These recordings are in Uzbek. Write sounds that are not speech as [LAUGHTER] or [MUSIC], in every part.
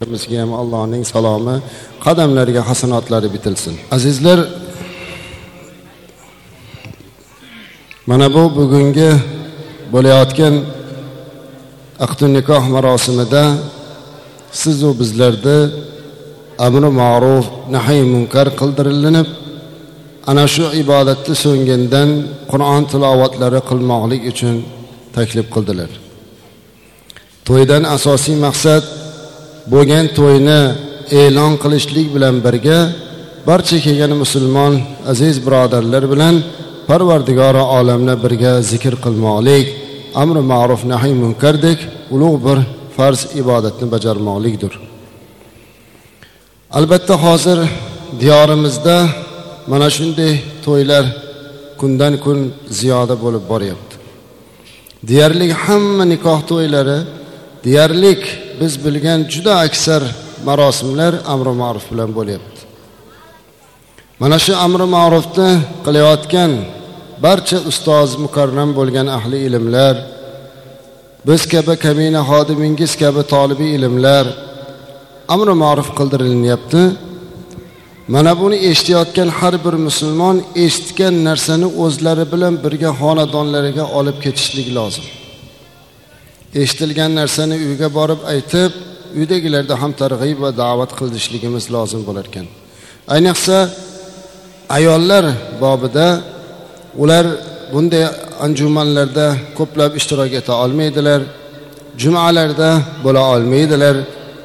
bizga ham allohning salomi qadamlariga hasanotlari bitilsin. Azizlar mana bu bugungi bo'layotgan aqdu nikoh marosimida sizu bizlarni amri ma'ruf nahiy munkar qildirilinib ana shu ibodatni so'ngindan qur'on tilovatlari qilmoqlik uchun taklif qildilar. To'ydan asosiy maqsad bo'lgan to'yni e'lon qilishlik bilan birga barcha kelgan musulmon aziz birodarlar bilan parvardigori olamni birga zikr qilmoqlik amri ma'ruf nahiy munkardek ulug' bir farz ibodatni bajarmoqlikdir. Albatta hozir diyorimizda mana shunday to'ylar kundan kun ziyoda bo'lib boryapti. Deyarli hamma nikoh to'ylari deyarli biz bilgan juda aksar marosimlar amri ma'ruf bilan bo'lyapti. Mana shu amri ma'rufni qilayotgan barcha ustoz mukarram bo'lgan ahli ilmlar biz kabi kamina xodimingiz kabi tolibi ilmlar amri ma'ruf qildirilyapti. Mana buni eshitayotgan har bir musulmon eshitgan narsani o'zlari bilan birga xonadonlariga olib ketishlik lozim. Eshitilgan narsani uyga borib aytib uydagilarda ham targ'ib va da'vat qilishligimiz lozim bo'lar ekan. Ayniqsa ayollar bobida ular bunday anjumanlarda ko'plab ishtirok eta olmaydilar jumalarda bo'la olmaydilar.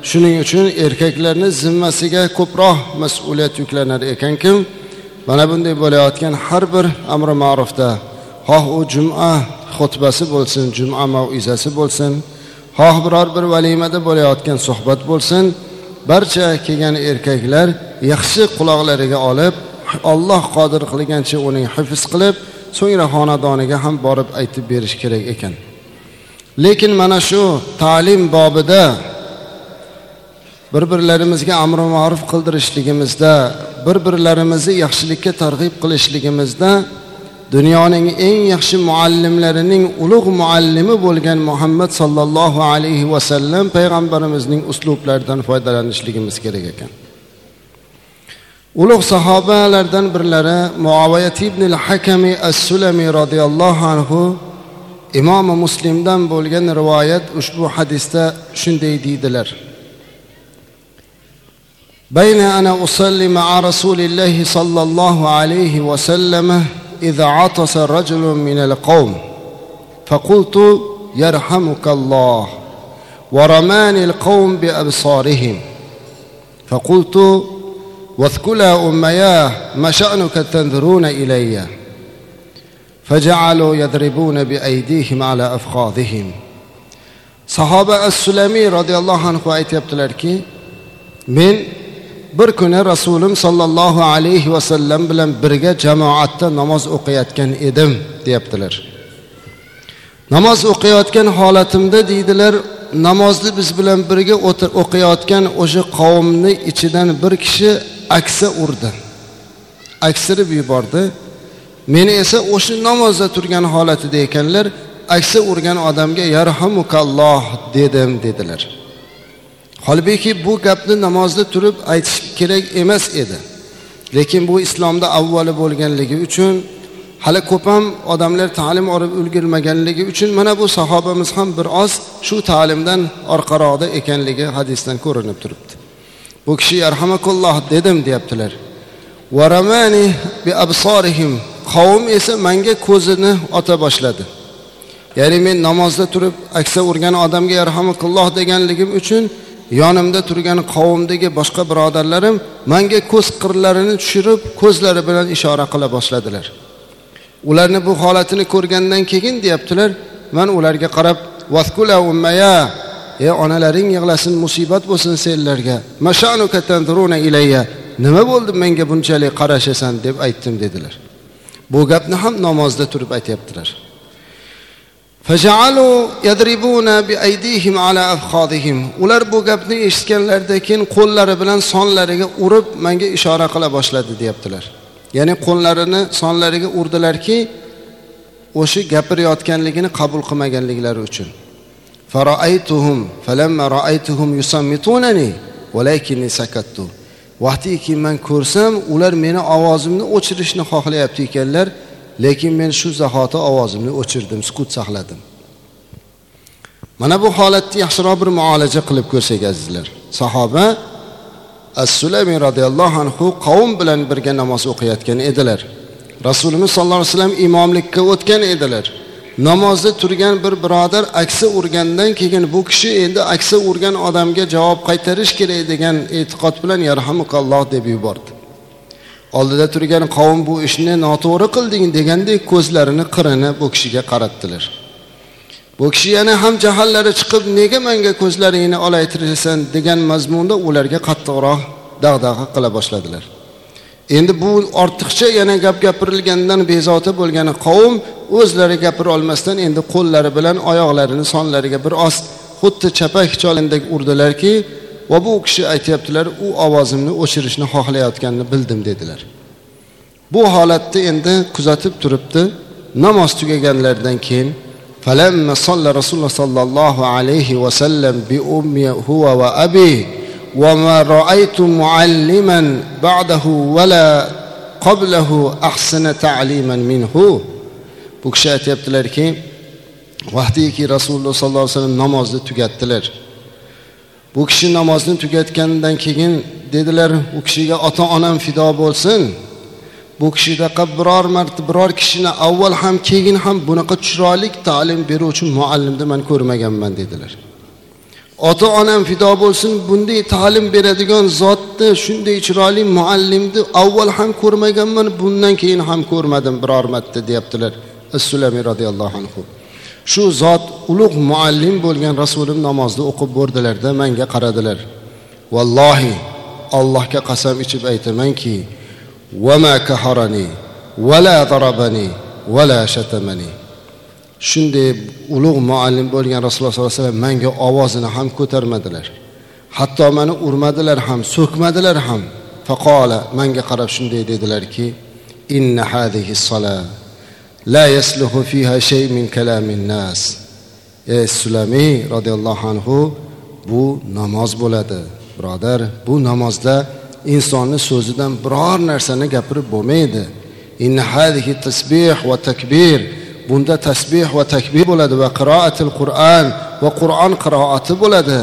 Shuning uchun erkaklarni zimmasiga ko'proq mas'uliyat yuklanar ekankim mana bunday bo'layotgan har bir amri ma'rufda. Xoh u juma xutbasi bo'lsin juma mavizasi bo'lsin xoh biror bir valimada bo'layotgan suhbat bo'lsin barcha kelgan erkaklar yaxshi quloqlariga olib olloh qodir qilgancha uning hifz qilib so'ngra xonadoniga ham borib aytib berish kerak ekan. Lekin mana shu ta'lim bobida bir birlarimizga amri ma'ruf qildirishligimizda bir birlarimizni yaxshilikka targ'ib qilishligimizda dunyoning eng yaxshi muallimlarining ulug' muallimi bo'lgan muhammad sollallohu alayhi vasallam payg'ambarimizning uslublaridan foydalanishligimiz kerak ekan ulug' sahobalardan birlari muovayat ibn al hakami as sulami roziyallohu anhu imomi muslimdan bo'lgan rivoyat ushbu hadisda shunday deydilar بين أنا أصلي مع رسول الله صلى الله عليه وسلم إذا عطس رجل من القوم فقلت يرحمك الله ورماني القوم بأبصارهم. فقلت واثكلا أمياه ما شأنك تنظرون إلي؟ فجعلوا يضربون بأيديهم على أفخاذهم. صحابة السلمي رضي الله عنه aytyaptilarki men bir kuni rasulim sollallohu alayhi vasallam bilan birga jamoatda namoz o'qiyotgan edim deyaptilar. Namoz o'qiyotgan holatimda deydilar namozni biz bilan birga o'qiyotgan o'sha qavmni ichidan bir kishi aksa urdi. Aksirib yubordi. Meni esa o'sha namozda turgan holatida ekanlar aksa urgan odamga yarhamukalloh dedim dedilar. Holbuki bu gapni namozda turib aytish kerak emas edi. Lekin bu islomda avvali bo'lganligi uchun hali ko'p ham odamlar ta'lim olib ulgurmaganligi uchun mana bu sahobamiz ham bir oz shu ta'limdan orqaroqda ekanligi hadisdan ko'rinib turibdi. Bu kishi yarhamakulloh dedim deyaptilar. Varamani bi absorihim qavm esa manga ko'zini ota boshladi. Ya'ni men namozda turib aksa urgan odamga yarhamakulloh deganligim uchun yonimda turgan qavmdagi boshqa birodarlarim manga ko'z qirlarini tushirib ko'zlari bilan ishora qila boshladilar. Ularni bu holatini ko'rgandan keyin deyaptilar man ularga qarab vaskula ummaya ey onalaring yig'lasin musibat bo'lsin senlarga ilayya nima bo'ldi menga bunchalik qarashasan? deb aytdim dedilar. Bu gapni ham namozda turib aytyaptilar. Ular bu gapni eshitganlaridan keyin qo'llari bilan sonlariga urib menga ishora qila boshladi deyaptilar. Ya'ni qo'llarini sonlariga urdilarki o'sha gapirayotganligini qabul qilmaganliklari uchun. Valakinni sakattu. Vaqtiki man ko'rsam ular meni ovozimni o'chirishni xohlayapti ekanlar. Lekin men shu zahoti ovozimni o'chirdim sukut saqladim. Mana bu holatni yaxshiroq bir muolaja qilib ko'rsak azizlar. Sahoba as sulami roziyallohu anhu qavm bilan birga namoz o'qiyotgan edilar. Rasulimiz sollallohu alayhi vasallam imomlikka o'tgan edilar. Namozda turgan bir birodar aksa urgandan keyin bu kishi endi aksa urgan odamga javob qaytarish kerak degan e'tiqod bilan yarhamukalloh deb yubordi. Oldida turgan qavm bu ishni noto'g'ri qilding degandek ko'zlarini qirini bu kishiga qaratdilar. Bu kishi yana ham jahallari chiqib nega menga ko'zlaringni olaytirasan? degan mazmunda ularga qattiqroq dag'dag'a qila boshladilar. Endi bu ortiqcha yana gap gapirilgandan bezovta bo'lgan qavm o'zlari gapira olmasdan endi qo'llari bilan oyoqlarini sonlariga bir oz xuddi chapak cholindek urdilarki va bu kishi aytyaptilar u ovozimni o'chirishni xohlayotganini bildim dedilar bu holatni endi kuzatib turibdi namoz tugaganlaridan keyin فلما صلى رسول الله صلى الله عليه وسلم بأمي هو وأبي وما رأيت معلما بعده ولا قبله أحسن تعليما منه bu kishi aytyaptilarki vaqtiki rasululloh sollallohu alayhi vasallam namozni tugatdilar Bu kishi namozni tugatgandan keyin dedilar u kishiga ota onam fido bo'lsin. Bu kishidaqa biror marta biror kishini avval ham keyin ham bunaqa chiroyli ta'lim beruvchi muallimni man ko'rmaganman dedilar. Ota onam fido bo'lsin bunday ta'lim beradigan zotni shunday chiroyli muallimni avval ham ko'rmaganman bundan keyin ham ko'rmadim biror marta deyaptilar. Sulamiy roziyallohu anhu. Shu zot ulug' muallim bo'lgan rasulim namozni o'qib bordilarda manga qaradilar. Vallohi allohga qasam ichib aytamanki vama kaharani vala darabani vala shatamani. Shunday ulug' muallim bo'lgan rasululloh sollallohu alayhi vasallam menga ovozini ham ko'tarmadilar. Hatto mani urmadilar ham so'kmadilar ham. Faqola menga qarab shunday dedilarki inna hadihi sola la yasluhu fiha shay min kalamin nas ey sulamiy roziyallohu anhu bu namoz bo'ladi. Birodar bu namozda insonni so'zidan biror narsani gapirib bo'lmaydi. Inna hadihi tasbih va takbir bunda tasbih va takbir bo'ladi va qiroatil qur'an va qur'on qiroati bo'ladi.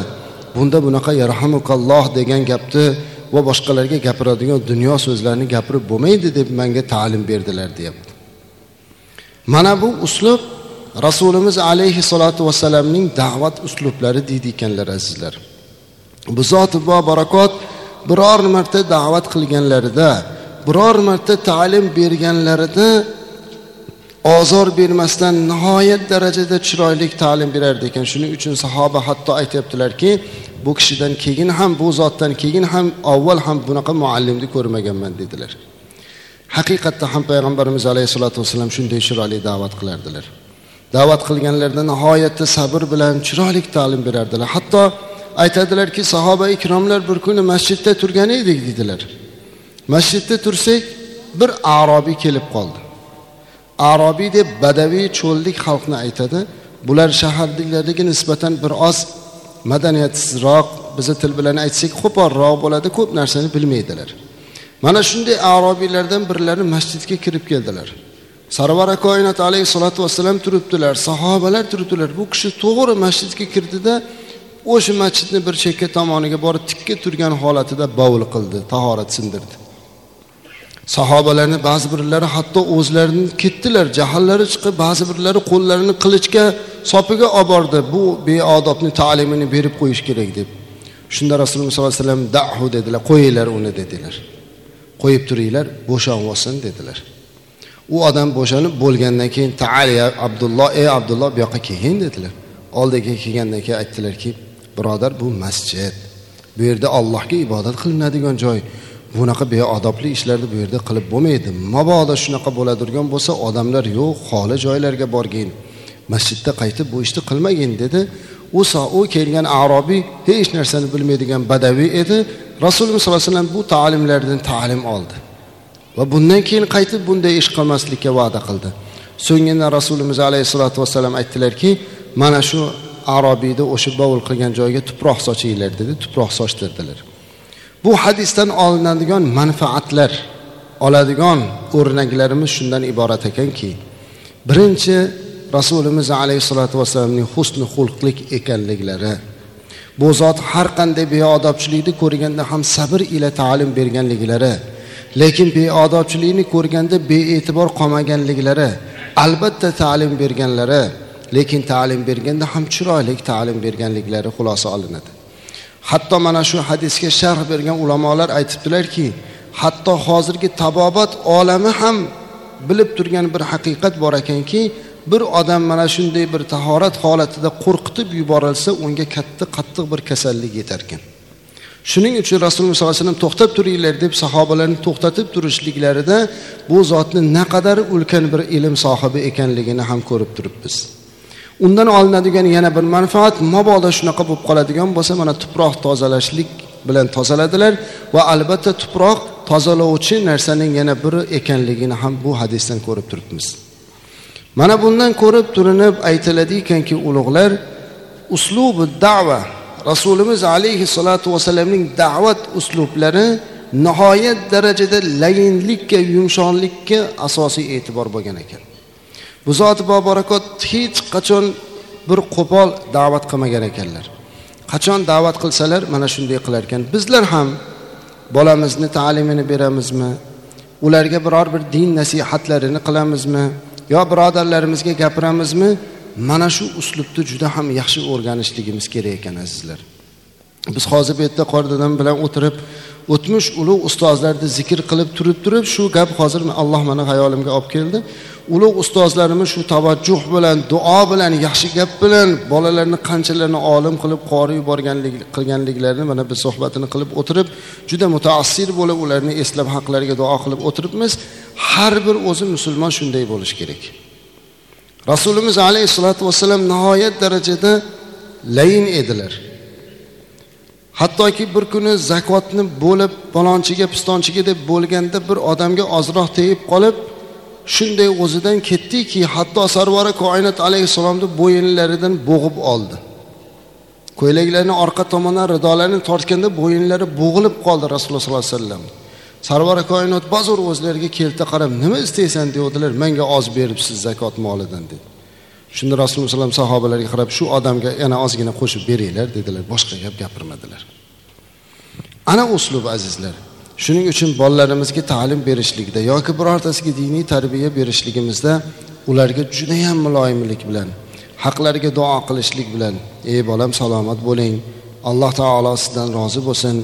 Bunda bunaqa yarhamukalloh degan gapni va boshqalarga gapiradigan dunyo so'zlarini gapirib bo'lmaydi deb manga ta'lim berdilar deyapti. Mana bu uslub rasulimiz alayhissalotu vassalamning da'vat uslublari deydi ekanlar azizlar. Bu zoti bo barakot biror marta da'vat qilganlarida biror marta ta'lim berganlarida ozor bermasdan nihoyat darajada chiroyli ta'lim berardi ekan. Shuning uchun sahoba hatto aytyaptilarki bu kishidan keyin ham bu zotdan keyin ham avval ham bunaqa muallimni ko'rmaganman dedilar. Haqiqatda ham payg'ambarimiz alayhissalotu vassalam shunday chiroyli da'vat qilardilar. Da'vat qilganlarida nihoyatda sabr bilan chiroyli ta'lim berardilar. Hatto aytadilarki sahoba ikromlar bir kuni masjidda turgan edik deydilar masjidda tursak bir arobiy kelib qoldi. Arobiy deb badaviy cho'llik xalqni aytadi. Bular shaharliklarga nisbatan bir oz madaniyatsizroq bizni til bilan aytsak qo'polroq bo'ladi ko'p narsani bilmaydilar. Mana shunday arobiylardan birlari masjidga kirib keldilar. Sarvara koinot alayhissalotu vassalam turibdilar sahobalar turibdilar. Bu kishi to'g'ri masjidga kirdida o'sha masjidni bir chekka tomoniga borib tikka turgan holatida bovul qildi tahorat sindirdi. Sahobalarni ba'zi birlari hatto o'zlarini ketdilar jahllari chiqib ba'zi birlari qo'llarini qilichga sopiga olib bordi. Bu beodobni ta'limini berib qo'yish kerak deb. Shunda rasululloh sollallohu alayhi vasallam dahu dedilar qo'yinglar uni dedilar. Qo'yib turinglar bo'shanib dedilar. U odam bo'shanib bo'lgandan keyin taaliya abdulloh ey abdulloh bu yoqqa kelgin dedilar. Oldiga kelgandan keyin aytdilarki birodar bu masjid bu yerda allohga ibodat qilinadigan joy. Bunaqa beodobli ishlarni bu yerda qilib bo'lmaydi. Mabodo shunaqa bo'ladigan bo'lsa odamlar yo'q xoli joylarga borgin. Masjidda qaytib bu ishni qilmagin dedi. U u kelgan arobiy hech narsani bilmaydigan badaviy edi. Rasululloh sollallohu alayhi vasallam bu ta'limlardan ta'lim oldi. Va bundan keyin qaytib bunday ish qilmaslikka va'da qildi. So'nggina rasulimiz alayhissalotu vassalam aytdilarki mana shu arobiyni o'sha bovul qilgan joyiga tuproq sochinglar dedi. Tuproq sochtirdilar. Bu hadisdan olinadigan manfaatlar oladigan o'rnaklarimiz shundan iborat ekanki birinchi rasulimiz alayhissalotu vassalamning husni xulqlik ekanliklari bu zot har qanday beodobchilikni ko'rganda ham sabr ila ta'lim berganliklari lekin beodobchilikni ko'rganda bee'tibor qolmaganliklari albatta ta'lim berganlari lekin ta'lim berganda ham chiroyli ta'lim berganliklari xulosa olinadi. Hatto mana shu hadisga sharh bergan ulamolar aytibdilarki hatto hozirgi tabobat olami ham bilib turgan bir haqiqat bor ekanki bir odam mana shunday bir tahorat holatida qo'rqitib yuborilsa unga katta qattiq bir kasallik yetarkan shuning uchun rasululloh sollallohu alayhi vasallam to'xtab turinglar deb sahobalarni to'xtatib turishliklarida bu zotni naqadar ulkan bir ilm sohibi ekanligini ham ko'rib turibmiz. Undan olinadigan yana bir manfaat mabodo shunaqa bo'lib qoladigan bo'lsa mana tuproq tozalashlik bilan tozaladilar va albatta tuproq tozalovchi narsaning yana biri ekanligini ham bu hadisdan ko'rib turibmiz. Mana bundan ko'rib turinib aytiladi ekanki ulug'lar uslubi da'va rasulimiz alayhissalotu vassalamning da'vat uslublari nihoyat darajada layinlikka yumshoqlikka asosiy e'tibor bo'lgan ekan. Bu zoti boborakot hech qachon bir qo'pol da'vat qilmagan ekanlar. Qachon da'vat qilsalar mana shunday qilar ekan. Bizlar ham bolamizni ta'limini beramizmi? Ularga biror bir din nasihatlarini qilamizmi? Yo birodarlarimizga gapiramizmi? Mana shu uslubni juda ham yaxshi o'rganishligimiz kerak ekan azizlar. Biz hozir bu yerda qori dadam bilan o'tirib o'tmish ulug' ustozlarni zikr qilib turib turib shu gap hozir alloh mani xayolimga olib keldi. Ulug' ustozlarimiz shu tavajjuh bilan duo bilan yaxshi gap bilan bolalarni qanchalarni olim qilib qori yuborganlik qilganliklarini mana biz suhbatini qilib o'tirib juda mutaassir bo'lib ularni eslab haqlariga duo qilib o'tiribmiz. Har bir o'zi musulmon shunday bo'lishi kerak. Rasulimiz alayhissalotu vassalam nihoyat darajada layin edilar. Hattoki bir kuni zakotni bo'lib palonchiga pistonchiga deb bo'lganda bir odamga ozroq tegib qolib shunday o'zidan ketdiki hatto sarvari koinot alayhissalomni bo'yinlaridan bo'g'ib oldi. Ko'ylaklarni orqa tomondan ridolarini tortganda bo'yinlari bo'g'ilib qoldi rasululloh sollallohu alayhi vasallam. Sarvari koinot bozor o'zlariga kelta qarab nima istaysan? devdilar menga oz beribsiz zakot molidan dedi. Shunda rasululloh alayhi sahobalarga qarab shu odamga yana ozgina qo'shib beringlar dedilar boshqa gap gapirmadilar. Ana uslub azizlar shuning uchun bolalarimizga ta'lim berishlikda yoki birortasiga diniy tarbiya berishligimizda ularga judayam muloyimlik bilan haqlariga duo qilishlik bilan ey bolam salomat bo'ling. Alloh taolo sizdan rozi bo'lsin.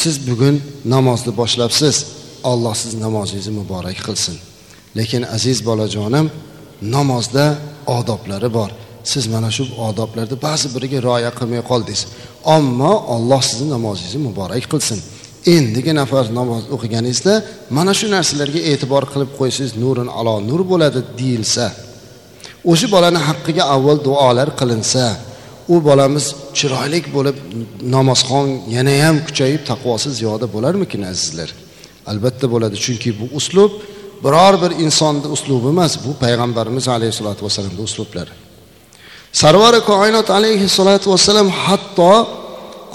Siz bugun namozni boshlabsiz. Alloh sizni namozingizni muborak qilsin. Lekin aziz bolajonim namozda odoblari bor. Siz mana shu odoblarni ba'zi biriga rioya qilmay qoldingiz. Ammo olloh sizni namozingizni muborak qilsin. Endigi nafar namoz o'qiganingizda mana shu narsalarga e'tibor qilib qo'ysangiz nurin alo nur bo'ladi deyilsa o'sha bolani haqqiga avval duolar qilinsa u bolamiz chiroyli bo'lib namozxon yanayam kuchayib taqvosi ziyoda bo'larmikin azizlar? Albatta bo'ladi. Chunki bu uslub biror bir insonni uslubi emas bu payg'ambarimiz alayhissalotu vassalamni uslublari. Sarvari koinot alayhissalotu vassalam hatto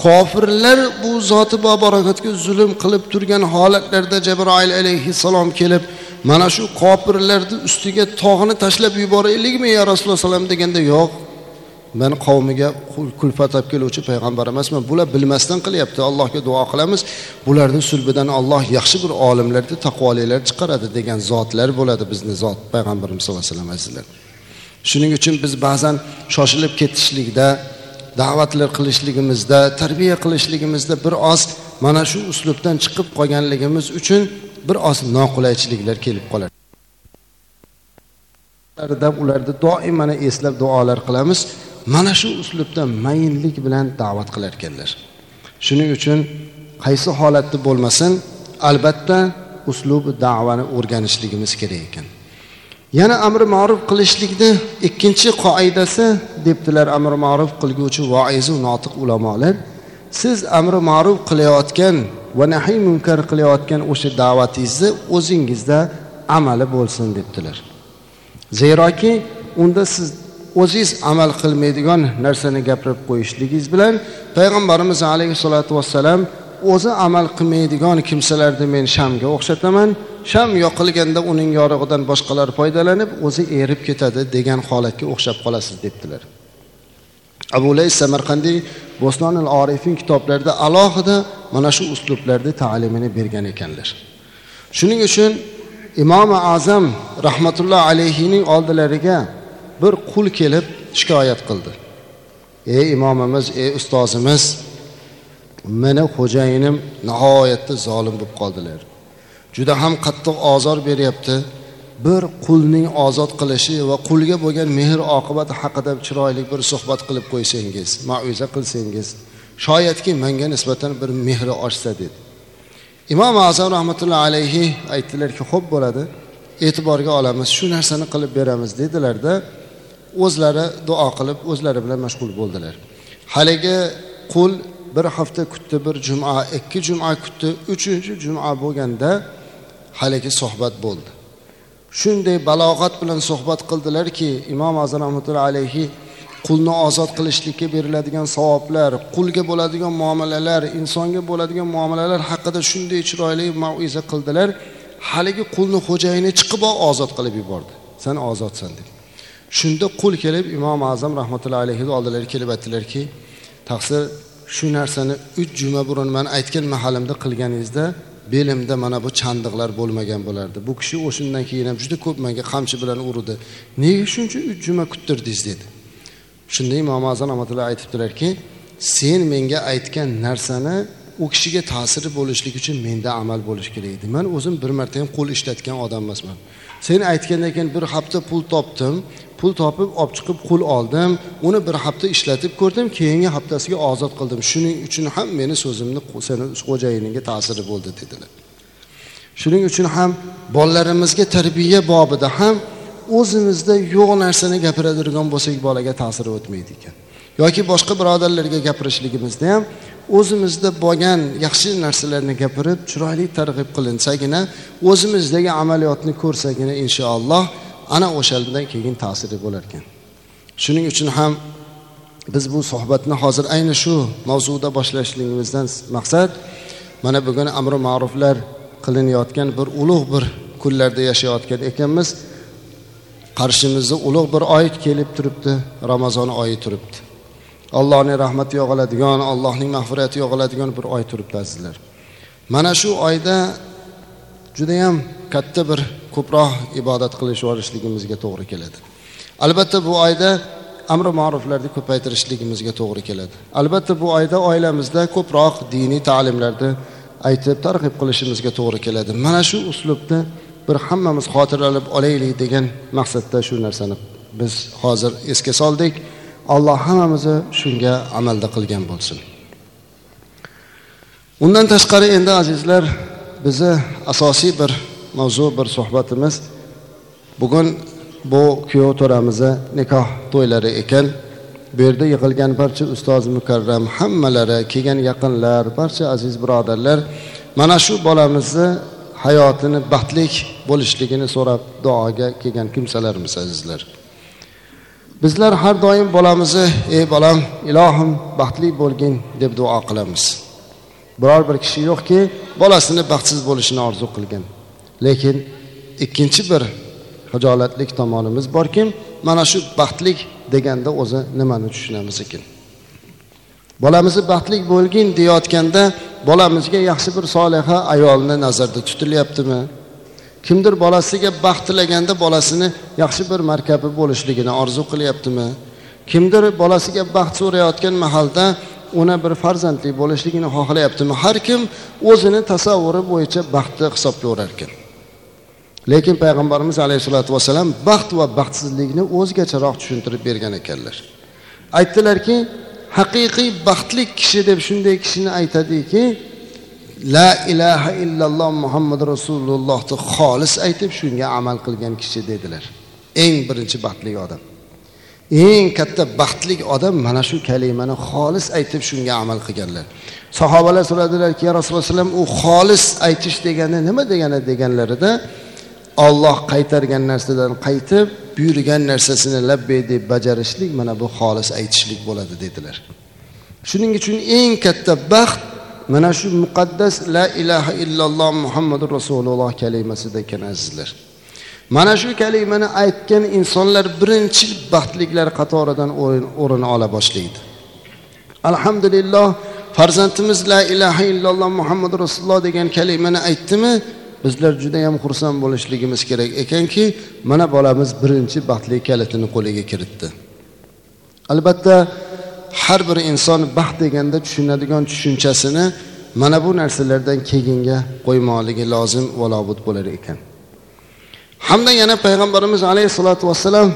kofirlar bu zoti boborakatga zulm qilib turgan holatlarda jabroil alayhissalom kelib mana shu kofirlarni ustiga tog'ni tashlab yuboraylikmi ya rasululloh alayhi deganda yo'q man qavmiga kulfat olib keluvchi payg'ambar emasman. Bular bilmasdan qilyapti. Allohga duo qilamiz. Bularni sulbidan alloh yaxshi bir olimlarni taqvolilar chiqaradi degan zotlar bo'ladi bizni zot payg'ambarimiz sallallohu alayhi vasallam azizlar shuning uchun biz ba'zan shoshilib ketishlikda da'vatlar qilishligimizda tarbiya qilishligimizda bir oz mana shu uslubdan chiqib qolganligimiz uchun bir oz noqulaychiliklar kelib qoladi. Ularni doim mana eslab duolar qilamiz. Mana shu uslubda mayinlik bilan da'vat qilar ekanlar shuning uchun qaysi holatda bo'lmasin albatta uslubi da'vani o'rganishligimiz kerak ekan. Yana amri ma'ruf qilishlikni ikkinchi qoidasi debdilar amri ma'ruf qilguvchi voizu notiq ulamolar. Siz amri ma'ruf qilayotgan va nahiy munkar qilayotgan o'sha da'vatingizni o'zingizda amali bo'lsin debdilar. Zeroki unda siz o'zingiz amal qilmaydigan narsani gapirib qo'yishligingiz bilan payg'ambarimiz alayhissalotu vassalam o'zi amal qilmaydigan kimsalarni men shamga o'xshataman. Sham yoqilganda uning yorug'idan boshqalar foydalanib o'zi erib ketadi degan holatga o'xshab qolasiz debdilar. Abu lays samarqandiy bo'snonil orifin kitoblarida alohida mana shu uslublarda ta'limini bergan ekanlar. Shuning uchun imom azam rahmatulloh alayhining oldilariga bir qul kelib shikoyat qildi. Ey imomimiz ey ustozimiz meni xo'jayinim nihoyatda zolim bo'lib qoldilar. Juda ham qattiq ozor beryapti. Bir qulning ozod qilishi va qulga bo'lgan mehr oqibati haqida chiroyli bir suhbat qilib qo'ysangiz mauza qilsangiz shoyatki menga nisbatan bir mehri oshsa dedi. Imom azam rahmatullohi alayhi aytdilarki xo'p bo'ladi e'tiborga olamiz shu narsani qilib beramiz dedilarda o'zlari duo qilib o'zlari bilan mashg'ul bo'ldilar. Haligi qul bir hafta kutdi bir juma ikki juma kutdi uchinchi juma bo'lganda haligi suhbat bo'ldi. Shunday balog'at bilan suhbat qildilarki imom azam rahmatullohi alayhi qulni ozod qilishlikka beriladigan savoblar qulga bo'ladigan muomalalar insonga bo'ladigan muomalalar haqida shunday chiroyli maiza qildilar. Haligi qulni xo'jayini chiqib ozod qilib yubordi. San ozodsan deb shunda qul kelib imom azam rahmatullohi alayhini oldilariga kelib aytdilarki taqsir shu narsani uch juma burun man aytgan mahalimda qilganingizda belimda mana bu chandiqlar bo'lmagan bo'lardi. Bu kishi o'shandan keyin ham juda ko'p menga qamchi bilan urdi. Nega shuncha uch juma kuttirdingiz dedi. Shunda imom azam rahmatulloh aytibdilarki sen menga aytgan narsani u kishiga ta'siri bo'lishligi uchun menda amal bo'lishi kerak edi. Man o'zim bir marta ham qo'l ishlatgan odam emasman sen aytgandan keyin bir hafta pul topdim. Pul topib olib chiqib qul oldim. Uni bir hafta ishlatib ko'rdim keyingi haftasiga ozod qildim. Shuning uchun ham meni so'zimni seni xo'jayiningga ta'siri bo'ldi dedilar. Shuning uchun ham bolalarimizga tarbiya bobida ham o'zimizda yo'q narsani gapiradigan bo'lsak bolaga ta'siri o'tmaydi ekan. Yoki boshqa birodarlarga gapirishligimizda ham o'zimizda bo'lgan yaxshi narsalarni gapirib chiroyli targ'ib qilinsagina o'zimizdagi amaliyotni ko'rsagina inshaalloh ana o'shandan keyin ta'siri bo'lar ekan. Shuning uchun ham biz bu suhbatni hozir ayni shu mavzuda boshlashligimizdan maqsad mana bugun amri ma'ruflar qilinayotgan bir ulug' bir kunlarda yashayotgan ekanmiz. Qarshimizda ulug' bir oy kelib turibdi ramazon oyi turibdi. Allohning rahmati yog'iladigan allohning mag'firati yog'iladigan bir oy turibdi azizlar mana shu oyda judayam katta bir ko'proq ibodat qilish yuborishligimizga to'g'ri keladi. Albatta bu oyda amri ma'ruflarni ko'paytirishligimizga to'g'ri keladi. Albatta bu oyda oilamizda ko'proq diniy ta'limlarni aytib targ'ib qilishimizga to'g'ri keladi. Mana shu uslubni bir hammamiz xotiralab olaylik degan maqsadda shu narsani biz hozir esga soldik. Alloh hammamizni shunga amalda qilgan bo'lsin. Undan tashqari endi azizlar bizni asosiy bir mavzu bir suhbatimiz bugun bu kuyov to'ramizni nikoh to'ylari ekan. Bu yerda yig'ilgan barcha ustoz mukarram hammalari kelgan yaqinlar barcha aziz birodarlar mana shu bolamizni hayotini baxtlik bo'lishligini so'rab duoga kelgan kimsalarmiz azizlar? Bizlar har doim bolamizni ey bolam ilohim baxtli bo'lgin deb duo qilamiz. Biror bir kishi yo'qki bolasini baxtsiz bo'lishini orzu qilgan lekin ikkinchi bir hijolatlik tomonimiz borki mana shu baxtlik deganda o'zi nimani tushunamiz ekan? Bolamizni baxtli bo'lgin deyayotganda bolamizga yaxshi bir soliha ayolni nazarda tutilyaptimi? Kimdir bolasiga baxt tilaganda bolasini yaxshi bir markabi bo'lishligini orzu qilyaptimi? Kimdir bolasiga baxt so'rayotgan mahalda uni bir farzandli bo'lishligini xohlayaptimi? Har kim o'zini tasavvuri bo'yicha baxtni hisoblayverar ekan lekin payg'ambarimiz alayhissalotu vassalam baxt va baxtsizlikni o'zgacharoq tushuntirib bergan ekanlar. Aytdilarki haqiqiy baxtli kishi deb shunday kishini aytadiki la ilaha illalloh muhammad rasulullohni xolis aytib shunga amal qilgan kishi dedilar. Eng birinchi baxtli odam. Eng katta baxtli odam mana shu kalimani xolis aytib shunga amal qilganlar. Sahobalar so'radilarki ya rasululloh u xolis aytish degani nima degani? deganlarida olloh qaytargan narsadan qaytib buyurgan narsasini labbay deb bajarishlik mana bu xolis aytishlik bo'ladi dedilar. Shuning uchun eng katta baxt mana shu muqaddas la ilaha illalloh muhammadu rasululloh kalimasida ekan azizlar. Mana shu kalimani aytgan insonlar birinchi baxtliklar qatoridan o'rin ola boshlaydi. Alhamdulillah farzandimiz la ilaha illalloh muhammadu rasululloh degan kalimani aytdimi? Bizlar juda yam xursand bo'lishligimiz kerak ekanki mana bolamiz birinchi baxtli kalitini qo'liga kiritdi. Albatta har bir inson baxt deganda tushunadigan tushunchasini mana bu narsalardan keyinga qo'ymoqligi lozim va lobud bo'lar ekan. Hamda yana payg'ambarimiz alayhissalotu vassalam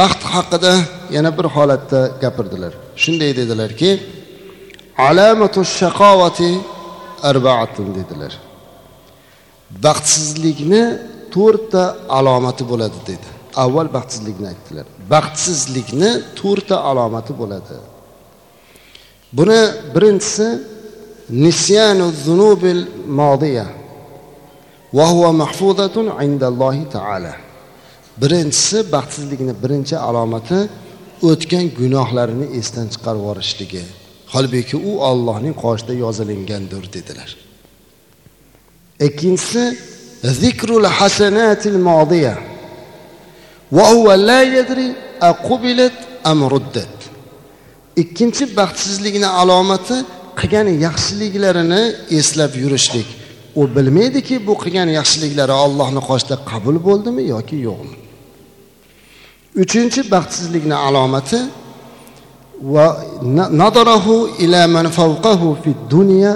baxt haqida yana bir holatda gapirdilar. Shunday dedilarki alamatu shaqovati arbaatun dedilar. Baxtsizlikni to'rtta alomati bo'ladi dedi. Avval baxtsizlikni aytdilar. Baxtsizlikni to'rtta alomati bo'ladi buni birinchisi nisyanu zunubil modiya va huwa mahfuzatun indallohi taala. Birinchisi baxtsizlikni birinchi alomati o'tgan gunohlarini esdan chiqarib yuborishligi. Holbuki u ollohning qoshida yozilingandir dedilar. Ikkinchisi zikrul hasanatil modiya va huwa la yadri aqubilat am ruddat. Ikkinchi baxtsizlikni alomati qilgan yaxshiliklarini eslab yurishlik. U bilmaydiki bu qilgan yaxshiliklari allohni qoshida qabul bo'ldimi yoki yo'qmi? Uchinchi baxtsizlikni alomati va nadarahu ila man fawqahu fid dunya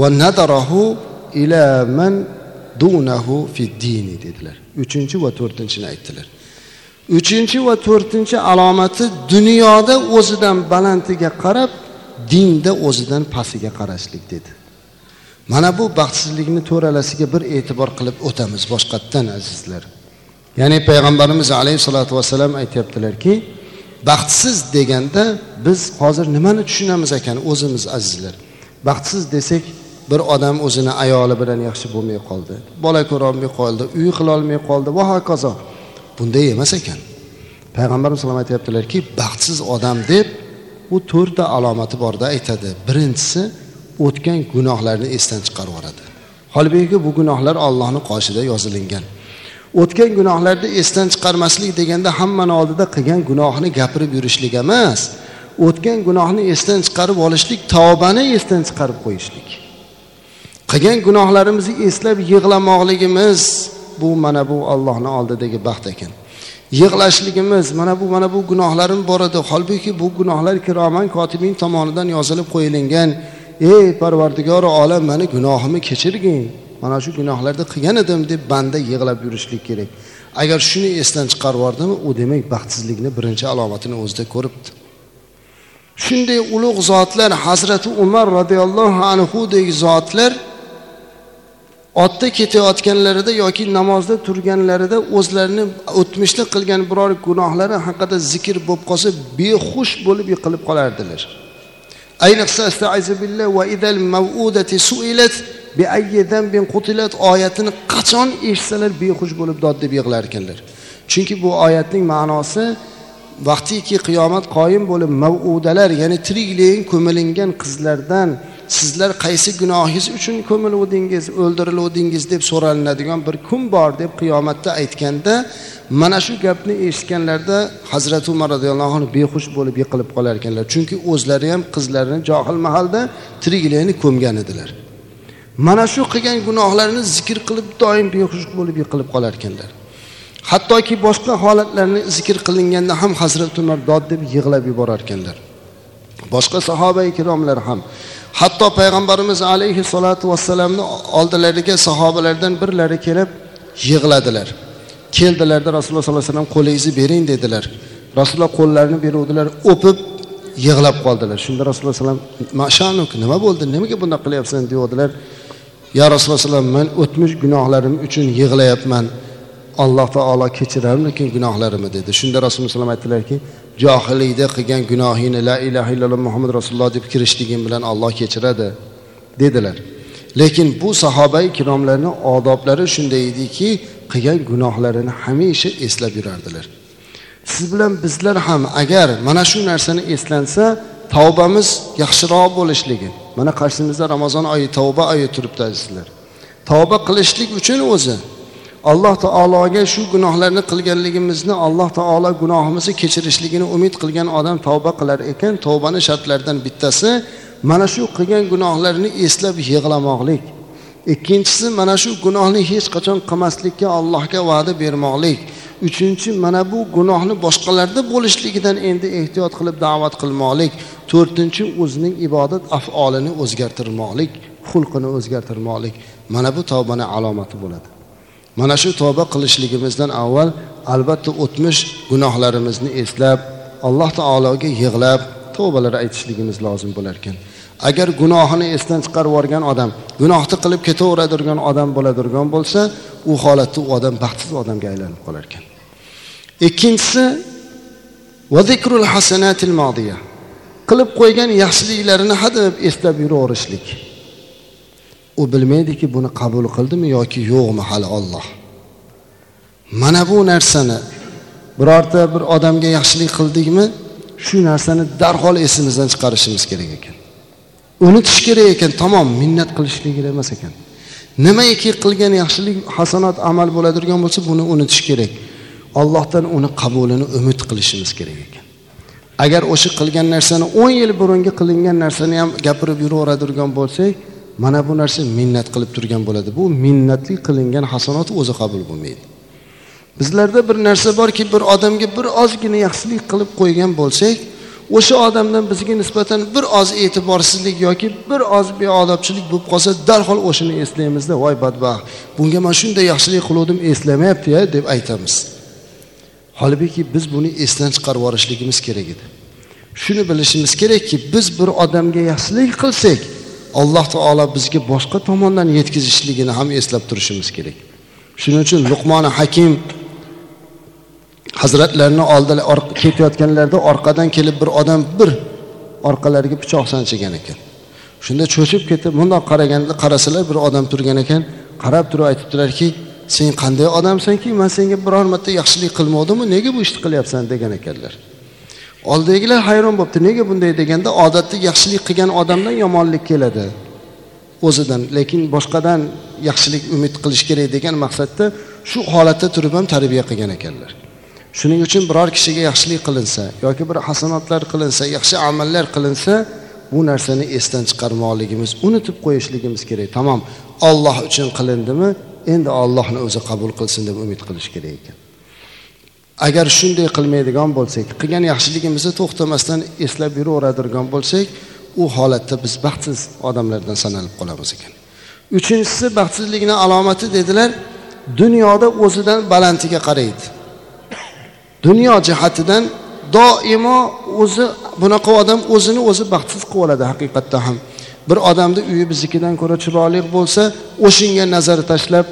va nadarahu ila man dunahu fid dini dedilar. Uchinchi va to'rtinchini aytdilar. Uchinchi va to'rtinchi alomati dunyoda o'zidan balandiga qarab dinda o'zidan pastiga qarashlik dedi. Mana bu baxtsizlikni to'ralasiga bir e'tibor qilib o'tamiz boshqatdan azizlar. Ya'ni payg'ambarimiz alayhissalotu vassalam aytyaptilarki baxtsiz deganda biz hozir nimani tushunamiz ekan o'zimiz azizlar? Baxtsiz desak bir odam o'zini ayoli bilan yaxshi bo'lmay qoldi bola ko'rolmay qoldi uy qilolmay qoldi va hokazo. Bunday emas ekan. Payg'ambarimiz alayhisalom aytyaptilarki baxtsiz odam deb u to'rtta alomati borda aytadi. Birinchisi o'tgan gunohlarni esdan chiqarib yuboradi. Holbuki bu gunohlar ollohni qoshida yozilingan. O'tgan gunohlarni esdan chiqarmaslik deganda hammani oldida qilgan gunohini gapirib yurishlik emas. O'tgan gunohni esdan chiqarib olishlik tavbani esdan chiqarib qo'yishlik. Qilgan gunohlarimizni eslab yig'lamoqligimiz bu mana bu ollohni oldidagi baxt ekan. Yig'lashligimiz mana bu mana bu gunohlarim bor edi. Holbuki bu gunohlar kiroman kotibin tomonidan yozilib qo'yilgan ey parvardigori olam mani gunohimni kechirgin. Mana shu gunohlarni qilgan edim deb banda yig'lab yurishlik kerak. Agar shuni esdan chiqarib yubordimi u demak baxtsizlikni birinchi alomatini o'zida ko'ribdi. Shunday ulug' zotlar hazrati umar roziyallohu anhudek zotlar otda ketayotganlarida yoki namozda turganlarida o'zlarini o'tmishda qilgan biror gunohlari haqida zikr bo'lib qolsa behush bo'lib yiqilib qolardilar. Ayniqsa va idal mavudati suilat bi ayyi dambin qutilat oyatini qachon eshitsalar behush bo'lib dod deb yig'lar ekanlar chunki bu oyatning ma'nosi vaqtiki qiyomat qoyim bo'lib mavudalar ya'ni tiriklang ko'milingan qizlardan sizlar qaysi gunohingiz uchun ko'miluvdingiz o'ldiriluvdingiz deb so'ralinadigan bir kun bor deb qiyomatda aytganda mana shu gapni eshitganlarida hazrati umar roziyallohu anhu behush bo'lib yiqilib qolar ekanlar. Chunki o'zlari ham qizlarini johil mahalda tiriklayni ko'mgan edilar. Mana shu qilgan gunohlarini zikr qilib doim behush bo'lib yiqilib qolar ekanlar. Hattoki boshqa holatlarni zikr qilinganda ham hazrati umar dod deb yig'lab yuborar ekanlar. Boshqa sahoba ikromlar ham hatto payg'ambarimiz alayhissalotu vassalamni oldilariga sahobalardan birlari kelib yig'ladilar. Keldilarda rasululloh sollallohu alayhi vasallam qo'lingizni bering dedilar. Rasululloh qo'llarini beruvdilar o'pib yig'lab qoldilar. Shunda rasululloh alayhi vasallam mashanuk nima bo'ldi? Nimaga bunday qilyapsan? deyavdilar ya rasululloh man o'tmish gunohlarim uchun yig'layapman. Alloh taolo kechirarmikin gunohlarimni? dedi. Shunda rasululloh alayhi vasallam aytdilarki johillikda qilgan gunohingni la ilaha illalloh muhammad rasululloh deb kirishliging bilan olloh kechiradi dedilar. Lekin bu sahoba ikromlarni odoblari shunday ediki qilgan gunohlarini hamisha eslab yurardilar. Siz bilan bizlar ham agar mana shu narsani eslansa tavbamiz yaxshiroq bo'lishligi. Mana qarshimizda ramazon oyi tavba oyi turibdi azizlar. Tavba qilishlik uchun o'zi alloh taologa shu gunohlarni qilganligimizni alloh taolo gunohimizni kechirishligini umid qilgan odam tavba qilar ekan tavbani shartlaridan bittasi mana shu qilgan gunohlarini eslab yig'lamoqlik. Ikkinchisi mana shu gunohni hech qachon qilmaslikka allohga va'da bermoqlik. Uchinchi mana bu gunohni boshqalarda bo'lishligidan endi ehtiyot qilib da'vat qilmoqlik. To'rtinchi o'zining ibodat afolini o'zgartirmoqlik xulqini o'zgartirmoqlik. Mana bu tavbani alomati bo'ladi. Mana shu tavba qilishligimizdan avval albatta o'tmish gunohlarimizni eslab alloh taologa yig'lab tavbalar aytishligimiz lozim bo'lar ekan agar gunohini esdan chiqarib yuborgan odam gunohni qilib ketaveradigan odam bo'ladigan bo'lsa u holatda u odam baxtsiz odamga aylanib qolar ekan ikkinchisi vazikrul hasanatil modiya qilib qo'ygan yaxshiliklarini hadeb eslab yuraverishlik. U bilmaydiki buni qabul qildimi yoki yo'qmi hali olloh mana bu narsani birorta bir odamga yaxshilik qildikmi shu narsani darhol esimizdan chiqarishimiz kerak ekan. Unutish kerak ekan tamom minnat qilishlik kerak emas ekan. Nimaiki qilgan yaxshilik hasanat amal bo'ladigan bo'lsa buni unutish kerak. Allohdan uni qabulini umid qilishimiz kerak ekan. Agar o'sha qilgan narsani o'n yil burungi qilingan narsani ham gapirib yuraveradigan bo'lsak mana bu narsa minnat qilib turgan bo'ladi. Bu minnatli qilingan hasanot o'zi qabul bo'lmaydi. Bizlarda bir narsa borki bir odamga bir ozgina yaxshilik qilib qo'ygan bo'lsak o'sha odamdan bizga nisbatan bir oz e'tiborsizlik yoki bir oz beodobchilik bo'lib qolsa darhol o'shani eslaymizda. Voy badbaxt bunga man shunday yaxshilik qiluvdim eslamayapti ya deb aytamiz. Holbuki biz buni esdan chiqarib yuborishligimiz kerak edi. Shuni bilishimiz kerakki biz bir odamga yaxshilik qilsak alloh taolo bizga boshqa tomondan yetkazishligini ham eslab turishimiz kerak. Shuning uchun luqmoni hakim hazratlarini oldida ketayotganlarida orqadan kelib bir odam bir orqalariga pichoq sanchigan ekan. Shunda cho'chib ketib mundoq qaraganda qarasalar bir odam turgan ekan qarab turib aytibdilarki sen qanday odamsanki man senga biror marta yaxshilik qilmovdimmi nega bu ishni qilyapsan? degan ekanlar. Oldidagilar hayron bo'libdi nega bunday deganda odatda yaxshilik qilgan odamdan yomonlik keladi o'zidan. Lekin boshqadan yaxshilik umid qilish kerak degan maqsadda shu holatda turib ham tarbiya qilgan ekanlar. Shuning uchun biror kishiga yaxshilik qilinsa yoki bir hasanotlar qilinsa yaxshi amallar qilinsa bu narsani esdan chiqarmoqligimiz unutib qo'yishligimiz kerak. Tamom olloh uchun qilindimi endi ollohni o'zi qabul qilsin deb umid qilish kerak ekan. Agar shunday qilmaydigan bo'lsak qilgan yaxshiligimizni to'xtamasdan eslab yuraveradigan bo'lsak u holatda biz baxtsiz odamlardan sanalib qolamiz ekan. Uchinchisi baxtsizlikni alomati dedilar dunyoda o'zidan balandiga qaraydi. Dunyo jihatidan doimo o'zi bunaqa odam o'zini o'zi baxtsiz qilib oladi haqiqatda ham. Bir odamni uyi biznikidan ko'ra chiroyli bo'lsa o'shanga nazar tashlab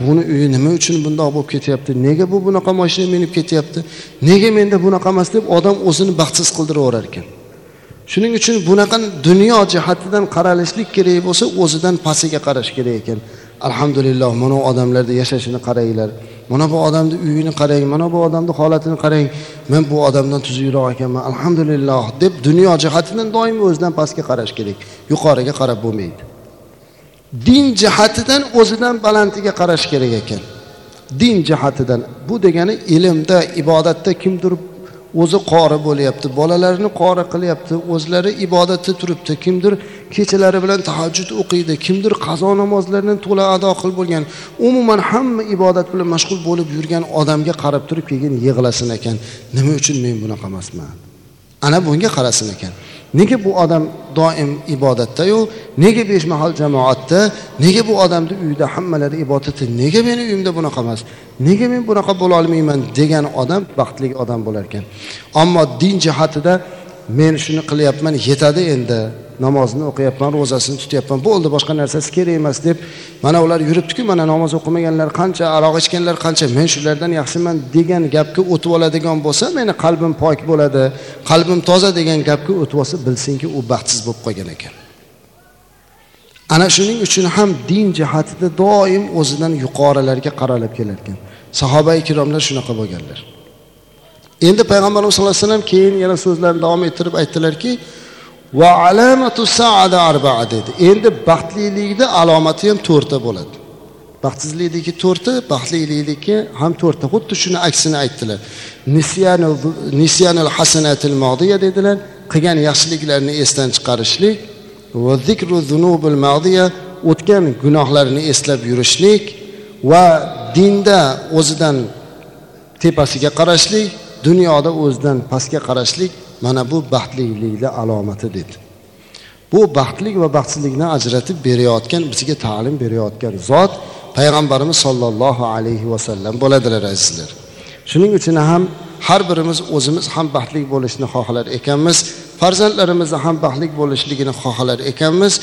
buni uyi nima uchun bundoq bo'lib ketyapti? Nega bu bunaqa mashina minib ketyapti? Nega menda bunaqa emas deb odam o'zini baxtsiz qildiraverar ekan? Shuning uchun bunaqa dunyo jihatidan qaralishlik kerak bo'lsa o'zidan pastiga qarash kerak ekan. Alhamdulillah mana odamlarni yashashini qaranglar. Mana bu odamni uyini qarang mana bu odamni holatini qarang. Men bu odamdan tuzukroq ekanman. Alhamdulillah deb dunyo jihatidan doim o'zidan pastga qarash kerak. Yuqoriga qarab bo'lmaydi. Din jihatidan o'zidan balandiga qarash kerak ekan. Din jihatidan. Bu degani ilmda ibodatda kimdir o'zi qori bo'lyapti bolalarini qori qilyapti o'zlari ibodatda turibdi kimdir kechalari bilan tahajjud o'qiydi kimdir qazo namozlarini to'la ado qilib bo'lgan umuman hamma ibodat bilan mashg'ul bo'lib yurgan odamga qarab turib keyin yig'lasin ekan. Nima uchun men bunaqa emasman? Ana bunga qarasin ekan. Nega bu odam doim ibodatdayu nega besh mahal jamoatda? Nega bu odamni uyida hammalari ibodatda nega meni uyimda bunaqa emas? Nega men bunaqa bo'la olmayman degan odam baxtli odam bo'lar ekan ammo din jihatida men shuni qilyapman yetadi endi. Namozni o'qiyapman ro'zasini tutyapman. Bo'ldi boshqa narsasi kerak emas deb mana ular yuribdiku mana namoz o'qimaganlar qancha aroq ichganlar qancha. Men shulardan yaxshiman degan gapga o'tib oladigan bo'lsa meni qalbim pok bo'ladi qalbim toza degan gapga o'tib olsa bilsinki u baxtsiz bo'lib qolgan ekan. Ana shuning uchun ham din jihatida doim o'zidan yuqorilarga qaralib kelar ekan sahoba ikromlar shunaqa bo'lganlar. Endi payg'ambarimiz sallallohu alayhi vasallam keyin yana so'zlarini davom ettirib aytdilarki va alamatu saada arbaa dedi. Endi baxtlilikni alomati ham to'rtta bo'ladi. Baxtsizlikniki to'rtta baxtlilikniki ham to'rtta. Xuddi shuni aksini aytdilar. Nisyanul hasanatil modiya dedilar. Qilgan yaxshiliklarni esdan chiqarishlik va zikru zunubil modiya o'tgan gunohlarni eslab yurishlik va dinda o'zidan tepasiga qarashlik dunyoda o'zidan pastga qarashlik mana bu baxtlilikni alomati dedi. Bu baxtlik va baxtsizlikni ajratib berayotgan bizga ta'lim berayotgan zot payg'ambarimiz sollallohu alayhi vasallam bo'ladilar azizlar. Shuning uchun ham har birimiz o'zimiz ham baxtli bo'lishni xohlar ekanmiz. Farzandlarimizni ham baxtli bo'lishligini xohlar ekanmiz.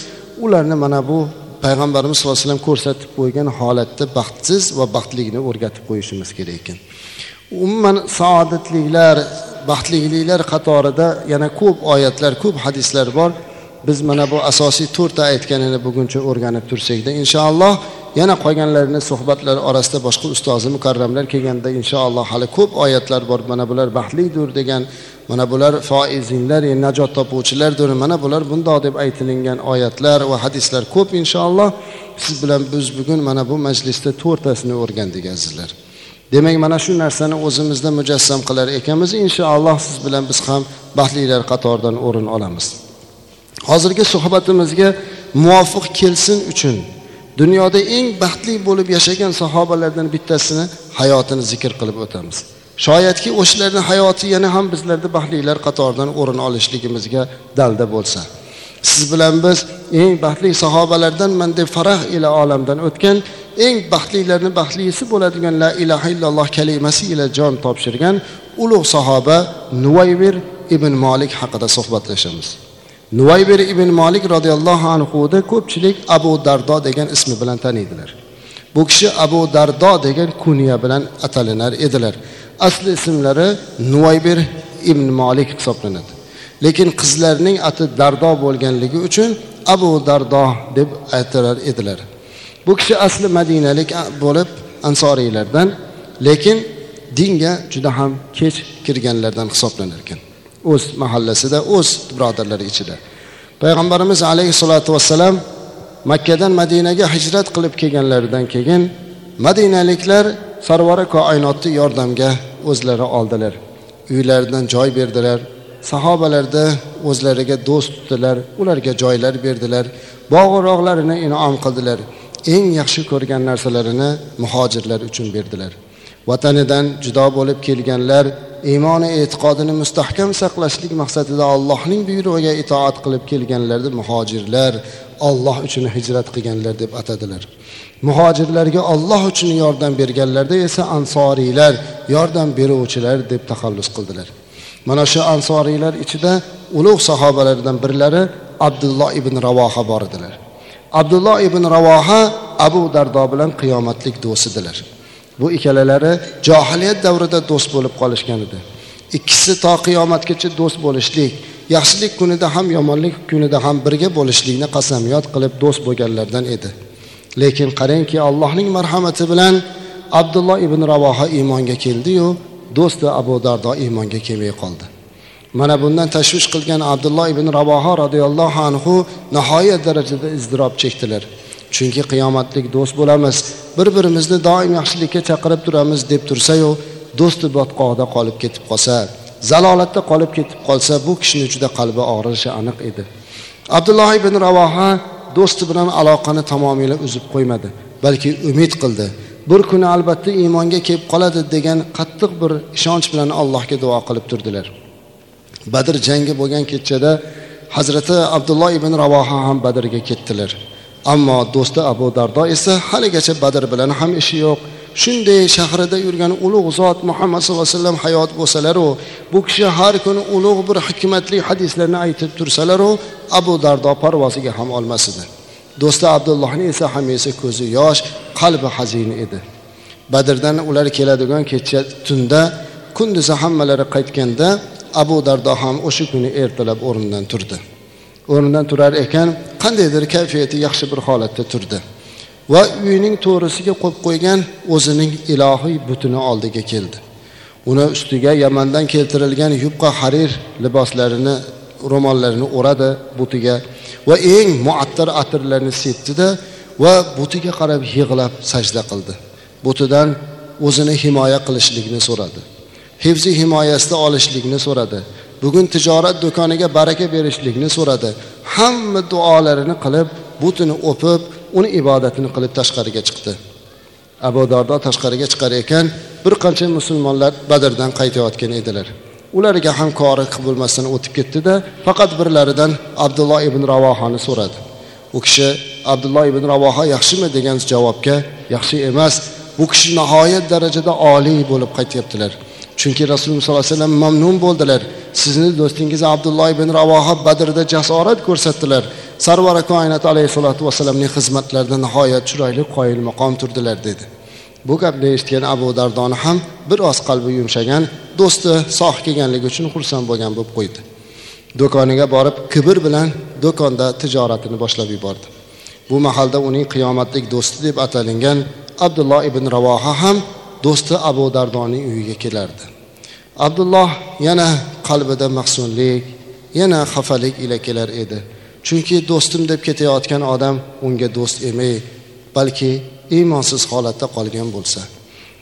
Ularni mana bu payg'ambarimiz sallallohu alayhi vasallam ko'rsatib qo'ygan holatda baxtsiz va baxtlikni o'rgatib qo'yishimiz kerak ekan. Umuman saodatliklar baxtliliklar qatorida yana ko'p oyatlar ko'p hadislar bor. Biz mana bu asosiy to'rtta aytganini buguncha o'rganib tursakda inshaalloh yana qolganlarini suhbatlar orasida boshqa ustozi mukarramlar kelganda inshaalloh hali ko'p oyatlar bor. Mana bular baxtlidir degan mana bular foizinlar e, najot topuvchilardir mana bular bundoq deb aytilingan oyatlar va hadislar ko'p inshaalloh. Siz bilan biz bugun mana bu majlisda to'rttasini o'rgandik azizlar. Demak mana shu narsani o'zimizda mujassam qilar ekanmiz inshaalloh siz bilan biz ham baxtlilar qatoridan o'rin olamiz. Hozirgi suhbatimizga muvofiq kelsin uchun dunyoda eng baxtli bo'lib yashagan sahobalardan bittasini hayotini zikr qilib o'tamiz. Shoyatki o'shalarni hayoti yana ham bizlarda baxtlilar qatoridan o'rin olishligimizga dalda bo'lsa. Siz bilan biz eng baxtli sahobalardanman deb farah ila olamdan o'tgan eng baxtlilarni baxtlisi bo'ladigan la ilaha illalloh kalimasi ila jon topshirgan ulug' sahoba nuvaybir ibn molik haqida suhbatlashamiz. Nuvaybir ibn molik roziyallohu anhuni ko'pchilik abu dardo degan ismi bilan taniydilar. Bu kishi abu dardo degan kunya bilan atalinar edilar. Asli ismlari nuvaybir ibn molik hisoblanadi. Lekin qizlarning ati dardo bo'lganligi uchun abu dardo deb aytilar edilar. Bu kishi asli madinalik bo'lib ansoriylardan lekin dinga juda ham kech kirganlardan hisoblanar ekan o'z mahallasida o'z birodarlari ichida. Payg'ambarimiz alayhissalotu vassalam makkadan madinaga hijrat qilib kelganlaridan keyin madinaliklar sarvari koinotni yordamga o'zlari oldilar. Uylaridan joy berdilar sahobalarda o'zlariga do'st tutdilar ularga joylar berdilar bog'u rog'larini inom qildilar. Eng yaxshi ko'rgan narsalarini muhojirlar uchun berdilar. Vatanidan judo bo'lib kelganlar iymoni e'tiqodini mustahkam saqlashlik maqsadida allohning buyrug'iga itoat qilib kelganlarni muhojirlar. Olloh uchun hijrat qilganlar deb atadilar. Muhojirlarga olloh uchun yordam berganlarda esa ansoriylar yordam beruvchilar deb taxallus qildilar. Mana shu ansoriylar ichida ulug' sahobalardan birlari abdulloh ibn ravoha bor edilar. Abdulloh ibn ravoha abu dardo bilan qiyomatlik do'stidilar. Bu ikkalalari johiliyat davrida do'st bo'lib qolishgan edi. Ikkisi to qiyomatgacha do'st bo'lishlik yaxshilik kunida ham yomonlik kunida ham birga bo'lishlikni qasamyod qilib do'st bo'lganlardan edi. Lekin qarangki allohning marhamati bilan abdulloh ibn ravoha iymonga keldiyu do'sti abu dardo iymonga kelmay qoldi. Mana bundan tashvish qilgan abdulloh ibn ravoha roziyallohu anhu nihoyat darajada izdirob chekdilar. Chunki qiyomatlik do'st bo'lamiz bir birimizni doim yaxshilikka chaqirib turamiz deb tursayu do'sti botqoqda qolib ketib qolsa zalolatda qolib ketib qolsa bu kishini juda qalbi og'rishi aniq edi. Abdulloh ibn ravoha do'sti bilan aloqani tamomila uzib qo'ymadi balki umid qildi. Bir kuni albatta iymonga kelib qoladi degan qattiq bir ishonch bilan allohga duo qilib turdilar. Badr jangi bo'lgan kechada hazrati abdulloh ibn ravoha ham badrga ketdilar. Ammo do'sti abu dardo esa haligacha badr bilan ham ishi yo'q. Shunday shahrida yurgan ulug' zot muhammad sallallohu alayhi vasallam hayot bo'lsalaru bu kishi har kuni ulug' bir hikmatli hadislarni aytib tursalaru abu dardo parvoziga ham olmas edi do'sti abdullohni esa hamisha ko'zi yosh qalbi hazin edi. Badrdan ular keladigan kecha tunda kunduzi hammalari qaytganda abu dardo ham o'sha kuni ertalab o'rnidan turdi. O'rnidan turar ekan qandaydir kayfiyati yaxshi bir holatda turdi. Va uyining to'risiga qo'yib qo'ygan o'zining ilohiy butini oldiga keldi. Uni ustiga yamandan keltirilgan yupqa harir liboslarini ro'mollarini o'radi butiga va eng muattar atirlarni sepdida va butiga qarab yig'lab sajda qildi. Butidan o'zini himoya qilishlikni so'radi. Hifzi himoyasida olishlikni so'radi. Bugun tijorat do'koniga baraka berishlikni so'radi. Hamma duolarini qilib butini o'pib uni ibodatini qilib tashqariga chiqdi. Abu dardo tashqariga chiqar ekan bir qancha musulmonlar badrdan qaytayotgan edilar. Ularga ham kori bo'lmasdan o'tib ketdida faqat birlaridan abdulloh ibn ravohani so'radi. U kishi abdulloh ibn ravoha yaxshimi? degan javobga yaxshi emas bu kishi nihoyat darajada oliy bo'lib qaytyaptilar. Chunki rasululloh sollallohu alayhi vasallam mamnun bo'ldilar. Sizni do'stingiz abdulloh ibn ravoha badrda jasorat ko'rsatdilar. Sarvari koinot alayhissalotu vassalamning xizmatlarida nihoyat chiroyli qoyil maqom turdilar dedi. Bu gapni eshitgan abu dardoni ham biroz qalbi yumshagan do'sti sog' kelganligi uchun xursand bo'lgan bo'lib qo'ydi. Do'koniga borib kibr bilan do'konda tijoratini boshlab yubordi. Bu mahalda uning qiyomatlik do'sti deb atalingan abdulloh ibn ravoha ham do'sti abu dardoning uyiga kelardi. Abdulloh yana qalbida mahsunlik yana xafalik ila kelar edi. Chunki do'stim deb ketayotgan odam unga do'st emay balki iymonsiz holatda qolgan bo'lsa.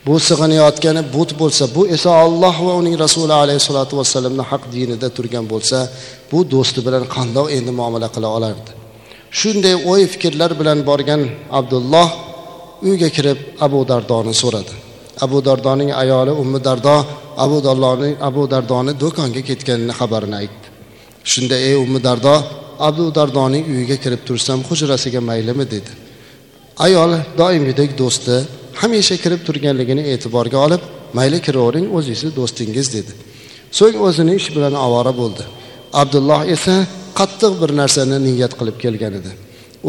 Bu sig'inayotgani but bo'lsa bu esa olloh va uning rasuli alayhissalotu vassalamni haq dinida turgan bo'lsa bu do'sti bilan qandoq endi muomala qila olardi? Shunday o'y fikrlar bilan borgan abdulloh uyga kirib abu dardoni so'radi. Abu dardoning ayoli ummi dardo abu dardoning abu dardoni do'konga ketganini xabarini aytdi. Shunda ey ummi dardo abu dardoning uyiga kirib tursam hujrasiga maylimi? dedi. Ayol doimgidek do'sti hamisha kirib turganligini e'tiborga olib mayli kiravering o'zingizni do'stingiz dedi. So'ng o'zini ish bilan ovora bo'ldi. Abdulloh esa qattiq bir narsani niyat qilib kelgan edi.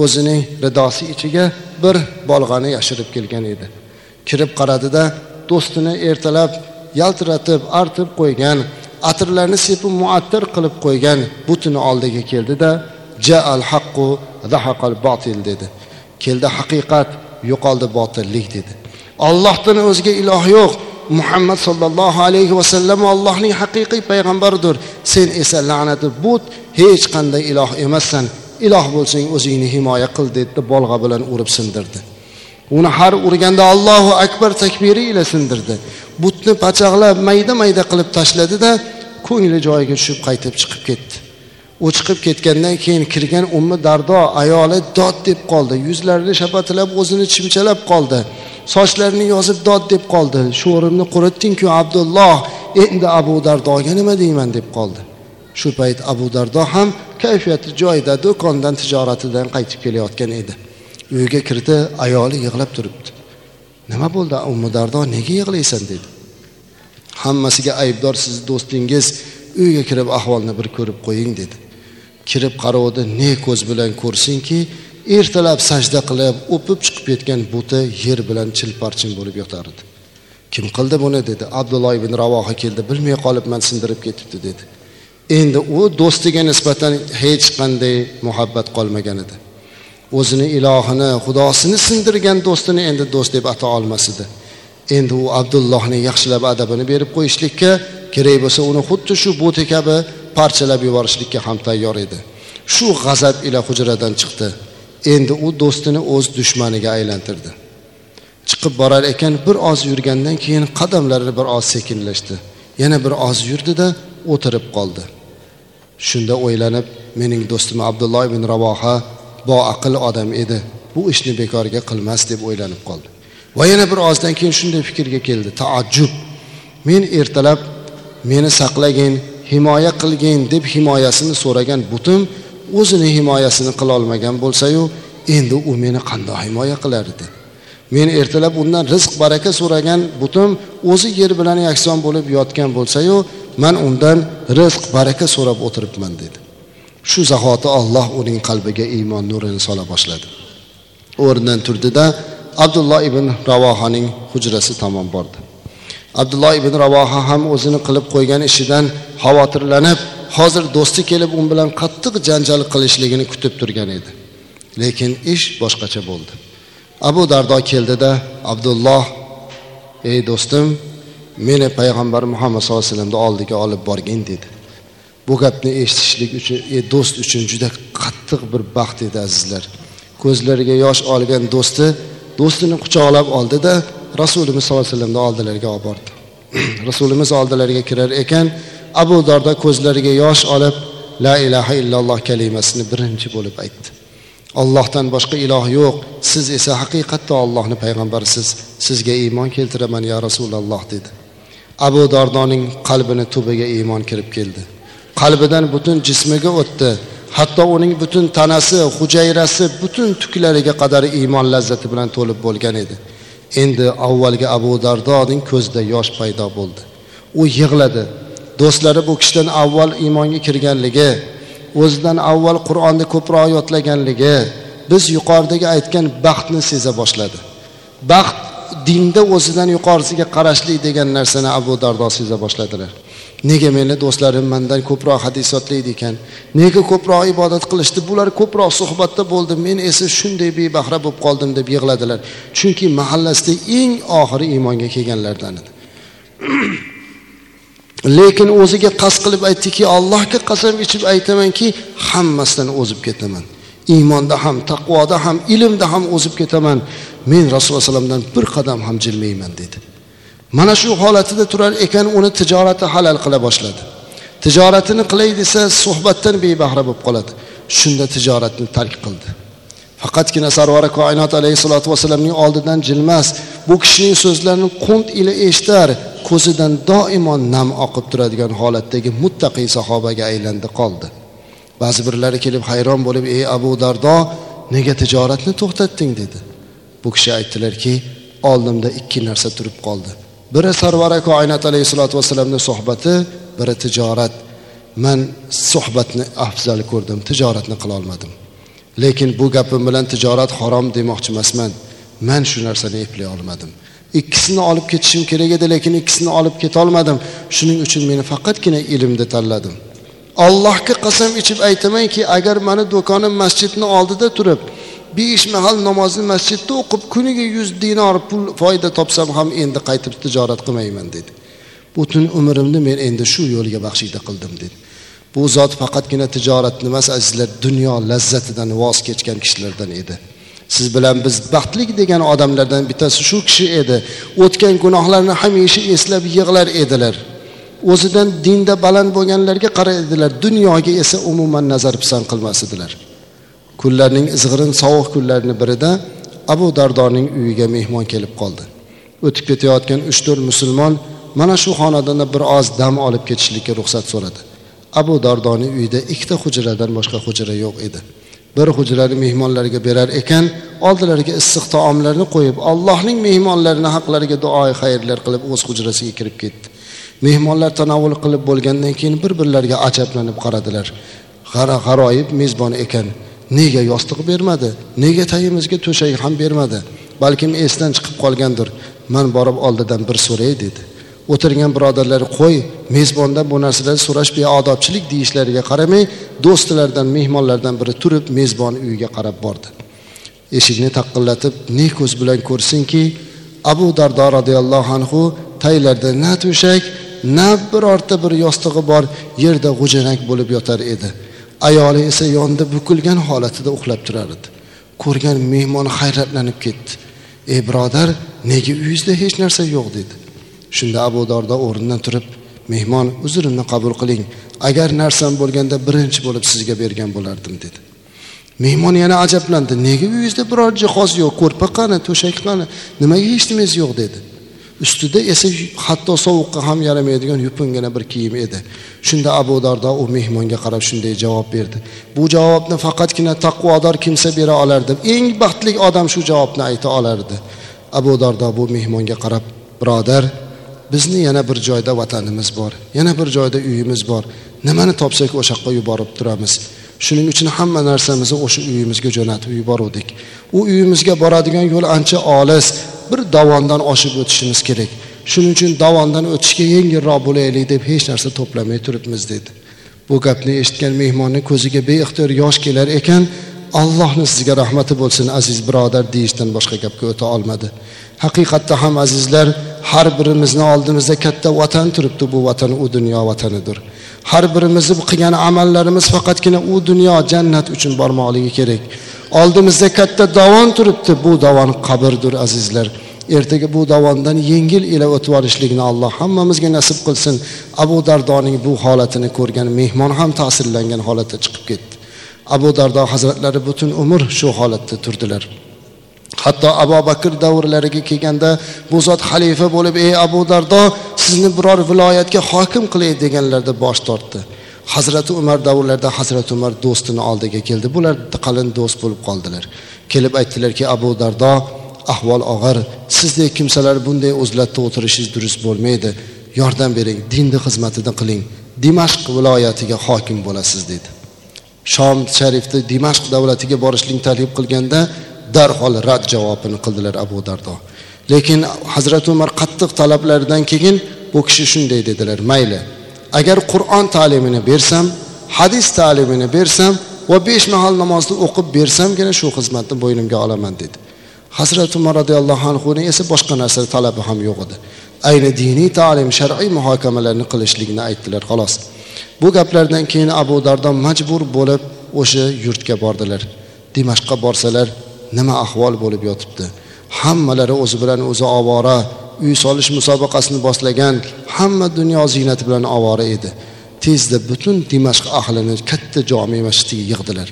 O'zining ridosi ichiga bir bolg'ani yashirib kelgan edi. Kirib qaradida do'stini ertalab yaltiratib artib qo'ygan atirlarni sepib muattir qilib qo'ygan butini oldiga keldida ja al haqqu zahaqal botil dedi. Keldi haqiqat yo'qoldi botillik dedi. Ollohdan o'zga iloh yo'q. Muhammad sollallohu alayhi vasallam allohning haqiqiy payg'ambaridir. Sen esa la'nati but hech qanday iloh emassan. Iloh bo'lsang o'zingni himoya qil dedi bolg'a bilan urib sindirdi. Uni har urganda allohu akbar takbiri ila sindirdi. Butni pachaqlab mayda mayda qilib tashladida ko'ngli joyiga tushib qaytib chiqib ketdi. U chiqib ketgandan keyin kirgan ummi dardo ayoli dod deb qoldi. Yuzlarini shapatilab o'zini chimchalab qoldi. Sochlarini yozib dod deb qoldi. Sho'rimni quritdingku abdulloh endi abu dardoga nima deyman deb qoldi. Shu payt abu dardo ham kayfiyati joyida do'kondan tijoratidan qaytib kelayotgan edi. Uyga kirdi ayoli yig'lab turibdi. Nima bo'ldi ummu nega yig'laysan? dedi. Hammasiga aybdor sizni do'stingiz uyga kirib ahvolni bir ko'rib qo'ying dedi. Kirib qarovdi ne ko'z bilan ko'rsinki ertalab sajda qilib o'pib chiqib ketgan buti yer bilan chilparchin bo'lib yotardi kim qildi buni? dedi. Abdulloh ibn ravoha keldi bilmay qolibman sindirib ketibdi dedi. Endi u do'stiga nisbatan hech qanday muhabbat qolmagan edi. O'zini ilohini xudosini sindirgan do'stini endi do'st deb ata olmas edi. Endi u abdullohni yaxshilab adabini berib qo'yishlikka kerak bo'lsa uni xuddi shu buti kabi parchalab yuborishlikka ham tayyor edi. Shu g'azab ila hujradan chiqdi. Endi u do'stini o'z dushmaniga aylantirdi. Chiqib borar ekan bir oz yurgandan keyin qadamlari bir oz sekinlashdi. Yana bir oz yurdida o'tirib qoldi. Shunda o'ylanib mening do'stim abdulloh ibn ravoha boaql odam edi. Bu ishni bekorga qilmas deb o'ylanib qoldi. Va yana bir ozdan keyin shunday fikrga keldi. Taajjub. Men ertalab meni saqlagin himoya qilgin deb himoyasini so'ragan butim o'zini himoyasini qilolmagan bo'lsayu endi u meni qandoq himoya qilar edi? Men ertalab undan rizq baraka so'ragan butim o'zi yer bilan yakson bo'lib yotgan bo'lsayu man undan rizq baraka so'rab o'tiribman dedi. Shu zahoti olloh uning qalbiga iymon nurini sola boshladi. O'rnidan turdida abdulloh ibn ravohaning hujrasi tomon bordi. Abdulloh ibn ravoha ham o'zini qilib qo'ygan ishidan xavotirlanib hozir do'sti kelib u bilan qattiq janjal qilishligini kutib turgan edi. Lekin ish boshqacha bo'ldi. Abu dardo keldida abdulloh ey do'stim meni payg'ambar muhammad sallallohu alayhi vasallamni oldiga olib borgin dedi. Bu gapni eshitishlik uchun e, do'st uchun juda qattiq bir baxt edi azizlar. Ko'zlariga yosh olgan do'sti do'stini quchoqlab oldida rasulimiz sollallohu alayhi vasallamni oldilariga olib bordi. [CLEARS THROAT] Rasulimiz oldilariga kirar ekan abu darda ko'zlariga yosh olib la ilaha illalloh kalimasini birinchi bo'lib aytdi. Ollohdan boshqa iloh yo'q siz esa haqiqatda ollohni payg'ambarisiz sizga iymon keltiraman ya rasululloh dedi. Abu dardoning qalbini tubiga iymon kirib keldi. Qalbidan butun jismiga o'tdi. Hatto uning butun tanasi hujayrasi butun tuklariga qadar iymon lazzati bilan to'lib bo'lgan edi. Endi avvalgi abu dardoning ko'zida yosh paydo bo'ldi. U yig'ladi. Do'stlari bu kishidan avval iymonga kirganligi o'zidan avval qur'onni ko'proq yodlaganligi biz yuqoridagi aytgan baxtni seza boshladi. Baxt dinda o'zidan yuqorisiga qarashlik degan narsani abu dardo seza boshladilar. Nega meni do'stlarim mandan ko'proq hadis sotlaydi ekan? Nega ko'proq ibodat qilishdi? Bular ko'proq suhbatda bo'ldi. Men esa shunday bebahra bo'lib qoldim deb yig'ladilar. Chunki mahallasida eng oxiri iymonga kelganlardan edi. [CLEARS THROAT] Lekin o'ziga qasd qilib aytdiki allohga qasam ichib aytamanki hammasidan o'zib ketaman. Iymonda ham taqvoda ham ilmda ham o'zib ketaman. Men rasululloh alayhi vasallamdan bir qadam ham jilmayman dedi. Mana shu holatida turar ekan uni tijorati halal qila boshladi. Tijoratini qilay desa suhbatdan bebahra bo'lib qoladi. Shunda tijoratni tark qildi. Faqatgina sarvari koinot alayhissalotu vassalamning oldidan jilmas bu kishining so'zlarini qunt ila eshitar ko'zidan doimo nam oqib turadigan holatdagi muttaqiy sahobaga aylandi qoldi. Ba'zi birlari kelib hayron bo'lib ey abu dardo nega tijoratni to'xtatding? dedi. Bu kishi aytdilarki oldimda ikki narsa turib qoldi. Biri sarvara koinot alayhissalotu vassalamni suhbati biri tijorat. Man suhbatni afzal ko'rdim tijoratni qilolmadim lekin bu gapim bilan tijorat harom demoqchi emasman man shu narsani eplay olmadim. Ikkisini olib ketishim kerak edi lekin ikkisini olib ketolmadim shuning uchun meni faqatgina ilmni tanladim. Allohga qasam ichib aytamanki agar mani do'konim masjidni oldida turib besh mahal namozni masjidda o'qib kuniga yuz dinor pul foyda topsam ham endi qaytib tijorat qilmayman dedi. Butun umrimni men endi shu yo'lga baxshida qildim dedi. Bu zot faqatgina tijoratni emas azizlar dunyo lazzatidan voz kechgan kishilardan edi. Siz bilan biz baxtli degan odamlardan bittasi shu kishi edi. O'tgan gunohlarni hamisha eslab yig'lar edilar. O'zidan dinda baland bo'lganlarga qarar edilar. Dunyoga esa umuman nazar pisand qilmas edilar. Kunlarning izg'irin sovuq kunlarini birida abu dardoning uyiga mehmon kelib qoldi. O'tib ketayotgan uch to'rt musulmon mana shu xonadonda bir oz dam olib ketishlikka ruxsat so'radi. Abu dardoning uyida ikkita hujradan boshqa hujra yo'q edi. Bir hujrani mehmonlarga berar ekan oldilariga issiq taomlarni qo'yib allohning mehmonlarini haqlariga duo xayrlar qilib o'z hujrasiga kirib ketdi. Mehmonlar tanovul qilib bo'lgandan keyin bir birlariga ajablanib qaradilar. G'aroyib mezbon ekan. Nega yostiq bermadi? Nega tagimizga to'shak ham bermadi? Balkim esdan chiqib qolgandir. Man borib oldidan bir so'ray dedi. O'tirgan birodarlar qo'y mezbondan bu narsalarni so'rash beodobchilik deyishlariga qaramay do'stlaridan mehmonlardan biri turib mezbon uyiga qarab bordi. Eshikni taqillatib ne ko'z bilan ko'rsinki abu dardo roziyallohu anhu taylarda na to'shak na birorta bir yostig'i bor yerda g'ujanak bo'lib yotar edi. Ayoli esa yonida bukilgan holatida uxlab turar edi. Ko'rgan mehmon hayratlanib ketdi. Ey birodar nega uyingizda hech narsa yo'q? dedi. Shunda abu dardo o'rnidan turib mehmon uzrimni qabul qiling. Agar narsam bo'lganda birinchi bo'lib sizga bergan bo'lardim dedi. Mehmon yana ajablandi. Nega uyingizda biror jihoz yo'q ko'rpa qani to'shak qani nimaga hech nimangiz yo'q? dedi. Ustida esa hatto sovuqqa ham yaramaydigan yupungina bir kiyim edi. Shunda abu dardo u mehmonga qarab shunday javob berdi. Bu javobni faqatgina taqvodor kimsa bera olardi eng baxtli odam shu javobni ayta olardi. Abu dardo bu mehmonga qarab birodar bizni yana bir joyda vatanimiz bor yana bir joyda uyimiz bor. Nimani topsak o'sha yoqqa yuborib turamiz? Shuning uchun hamma narsamizni o'sha uyimizga jo'natib yuboruvdik. U uyimizga boradigan yo'l ancha olis bir dovondan oshib o'tishimiz kerak. Shuning uchun dovondan o'tishga yengilroq bo'laylik deb hech narsa to'plamay turibmiz dedi. Bu gapni eshitgan mehmonni ko'ziga beixtiyor yosh kelar ekan allohni sizga rahmati bo'lsin aziz birodar deyishdan boshqa gapga o'ta olmadi. Haqiqatda ham azizlar har birimizni oldimizda katta vatan turibdi. Bu vatan u dunyo vatanidir. Har birimizni qilgan amallarimiz faqatgina u dunyo jannat uchun bormoqligi kerak. Oldimizda katta dovon turibdi. Bu dovon qabrdir azizlar. Ertaga bu davondan yengil ila o'tib olishlikni alloh hammamizga nasib qilsin. Abu dardoning bu holatini ko'rgan mehmon ham ta'sirlangan holatda chiqib ketdi. Abu dardo hazratlari butun umr shu holatda turdilar. Hatto abu bakr davrlariga kelganda bu zot xalifa bo'lib ey abu dardo sizni biror viloyatga hokim qilay deganlarda bosh tortdi. Hazrati umar davrlarida hazrati umar do'stini oldiga keldi. Bular qalin do'st bo'lib qoldilar. Kelib aytdilarki abu dardo ahvol og'ir. Sizdek kimsalar bunday o'zlatda o'tirishingiz durust bo'lmaydi. Yordam bering dinni xizmatini qiling. Dimashq viloyatiga hokim bo'lasiz dedi. Shom sharifda dimashq davlatiga borishlikni taklif qilganda darhol rad javobini qildilar abu dardo. Lekin hazrati umar qattiq talablaridan keyin bu kishi shunday dedilar mayli agar qur'on ta'limini bersam hadis ta'limini bersam va besh mahal namozni o'qib bersamgina shu xizmatni bo'ynimga olaman dedi. Hazrati umar roziyallohu anhuni esa boshqa narsa talabi ham yo'q edi. Ayni diniy ta'lim shar'iy muhokamalarni qilishlikni aytdilar xolos. Bu gaplardan keyin abu dardo majbur bo'lib o'sha yurtga bordilar. Dimashqqa borsalar nima ahvol bo'lib yotibdi? Hammalari o'zi bilan o'zi ovora uy solish musobaqasini boshlagan hamma dunyo ziynati bilan ovora edi. Tezda butun dimashq ahlini katta jome masjidiga yig'dilar.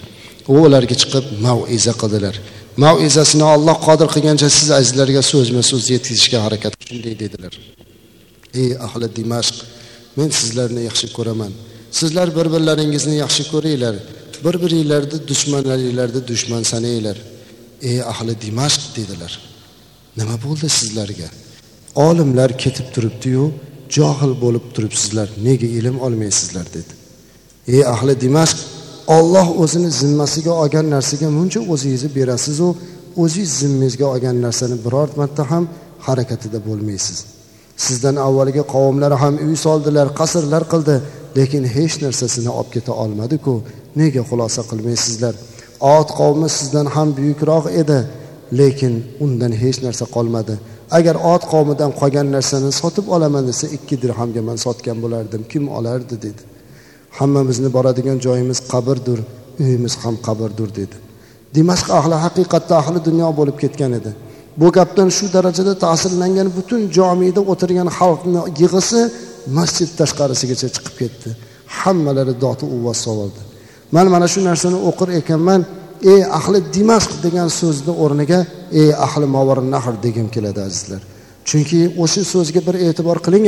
U ularga chiqib maviza qildilar. Mavizasini olloh qodir qilgancha siz azizlarga so'zma so'z yetkazishga harakat shunday dedilar. Ey ahli dimashq men sizlarni yaxshi ko'raman. Sizlar bir birlaringizni yaxshi ko'ringlar. Bir biringlarni dushmanlaringlarni dushman sananglar. Ey ahli dimashq dedilar. Nima bo'ldi sizlarga? Olimlar ketib turibdiyu johil bo'lib turibsizlar. Nega ilm olmaysizlar? dedi. Ey ahli dimashq olloh o'zini zimmasiga olgan narsaga muncha o'zingizni berasizu o'zingiz zimmangizga olgan narsani biror marta ham harakatida bo'lmaysiz. Sizdan avvalgi qavmlar ham uy soldilar qasrlar qildi lekin hech narsasini olib keta olmadiku. Nega xulosa qilmaysizlar? Ot qavmi sizdan ham buyukroq edi lekin undan hech narsa qolmadi. Agar ot qavmidan qolgan narsani sotib olaman desa ikki dirhamga man sotgan bo'lardim. Kim olardi? dedi. Hammamizni boradigan joyimiz qabrdir uyimiz ham qabrdir dedi. Dimashq ahli haqiqatda ahli dunyo bo'lib ketgan edi. Bu gapdan shu darajada ta'sirlangan butun jomiyda o'tirgan xalqni yig'isi masjid tashqarisigacha chiqib ketdi. Hammalari doti uvvos sovoldi man mana shu narsani o'qir ekanman. Ey ahli dimashq degan so'zni o'rniga ey ahli nahr degim keladi azizlar. Chunki o'sha so'zga bir e'tibor qiling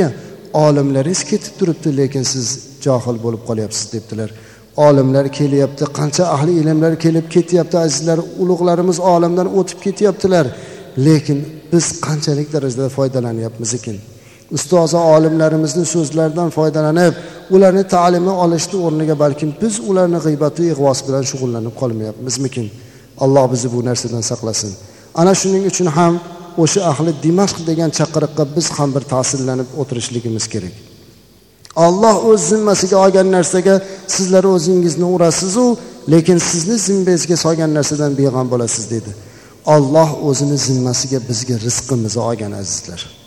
olimlaringiz ketib turibdi lekin siz johil bo'lib qolyapsiz debdilar. Olimlar kelyapti qancha ahli ilmlar kelib ketyapti azizlar. Ulug'larimiz olamdan o'tib ketyaptilar. Lekin biz qanchalik darajada foydalanyapmiz ekan? Ustozi olimlarimizni so'zlaridan foydalanib ularni ta'limini olishni o'rniga balkim biz ularni g'iybati ig'vosi ig'vos bilan shug'ullanib qolmayapmizmikin? Alloh bizni bu narsadan saqlasin. Ana shuning uchun ham o'sha ahli dimashq degan chaqiriqqa biz ham bir ta'sirlanib o'tirishligimiz kerak. Olloh o'z zimmasiga olgan narsaga sizlar o'zingizni urasizu lekin sizni zimmangizga solgan narsadan beg'am bo'lasiz dedi. Olloh o'zini zimmasiga bizga rizqimizni olgan azizlar.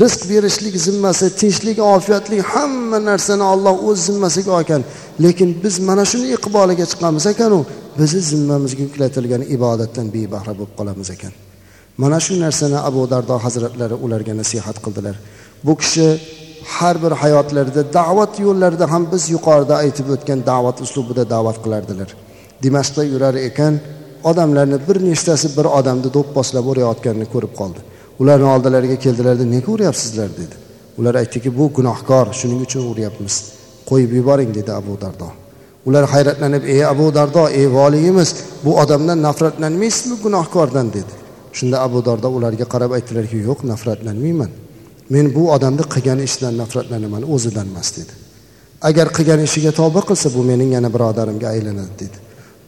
Rizq berishlik zimmasi tinchlik ofiyatlik hamma narsani olloh o'z zimmasiga olgan. Lekin biz mana shuni iqboliga chiqamiz ekanu bizni zimmamizga yuklatilgan ibodatdan bebahra bo'lib qolamiz ekan. Mana shu narsani abu dardo hazratlari ularga nasihat qildilar. Bu kishi har bir hayotlarida da'vat yo'llarida ham biz yuqorida aytib o'tgan da'vat uslubida da'vat qilardilar. Dimashqda yurar ekan odamlarni bir nechtasi bir odamni do'pposlab urayotganini ko'rib qoldi. Ularni oldilariga keldilarda nega uryapsizlar? dedi. Ular aytdiki bu gunohkor shuning uchun uryapmiz. Qo'yib yuboring dedi abu dardo. Ular hayratlanib ey abu dardo ey voliyimiz bu odamdan nafratlanmaysizmi gunohkordan? dedi. Shunda abu dardo ularga qarab aytdilarki yo'q nafratlanmayman. Men bu odamni qilgan ishidan nafratlanaman o'zidan emas dedi. Agar qilgan ishiga tavba qilsa bu mening yana birodarimga aylanadi dedi.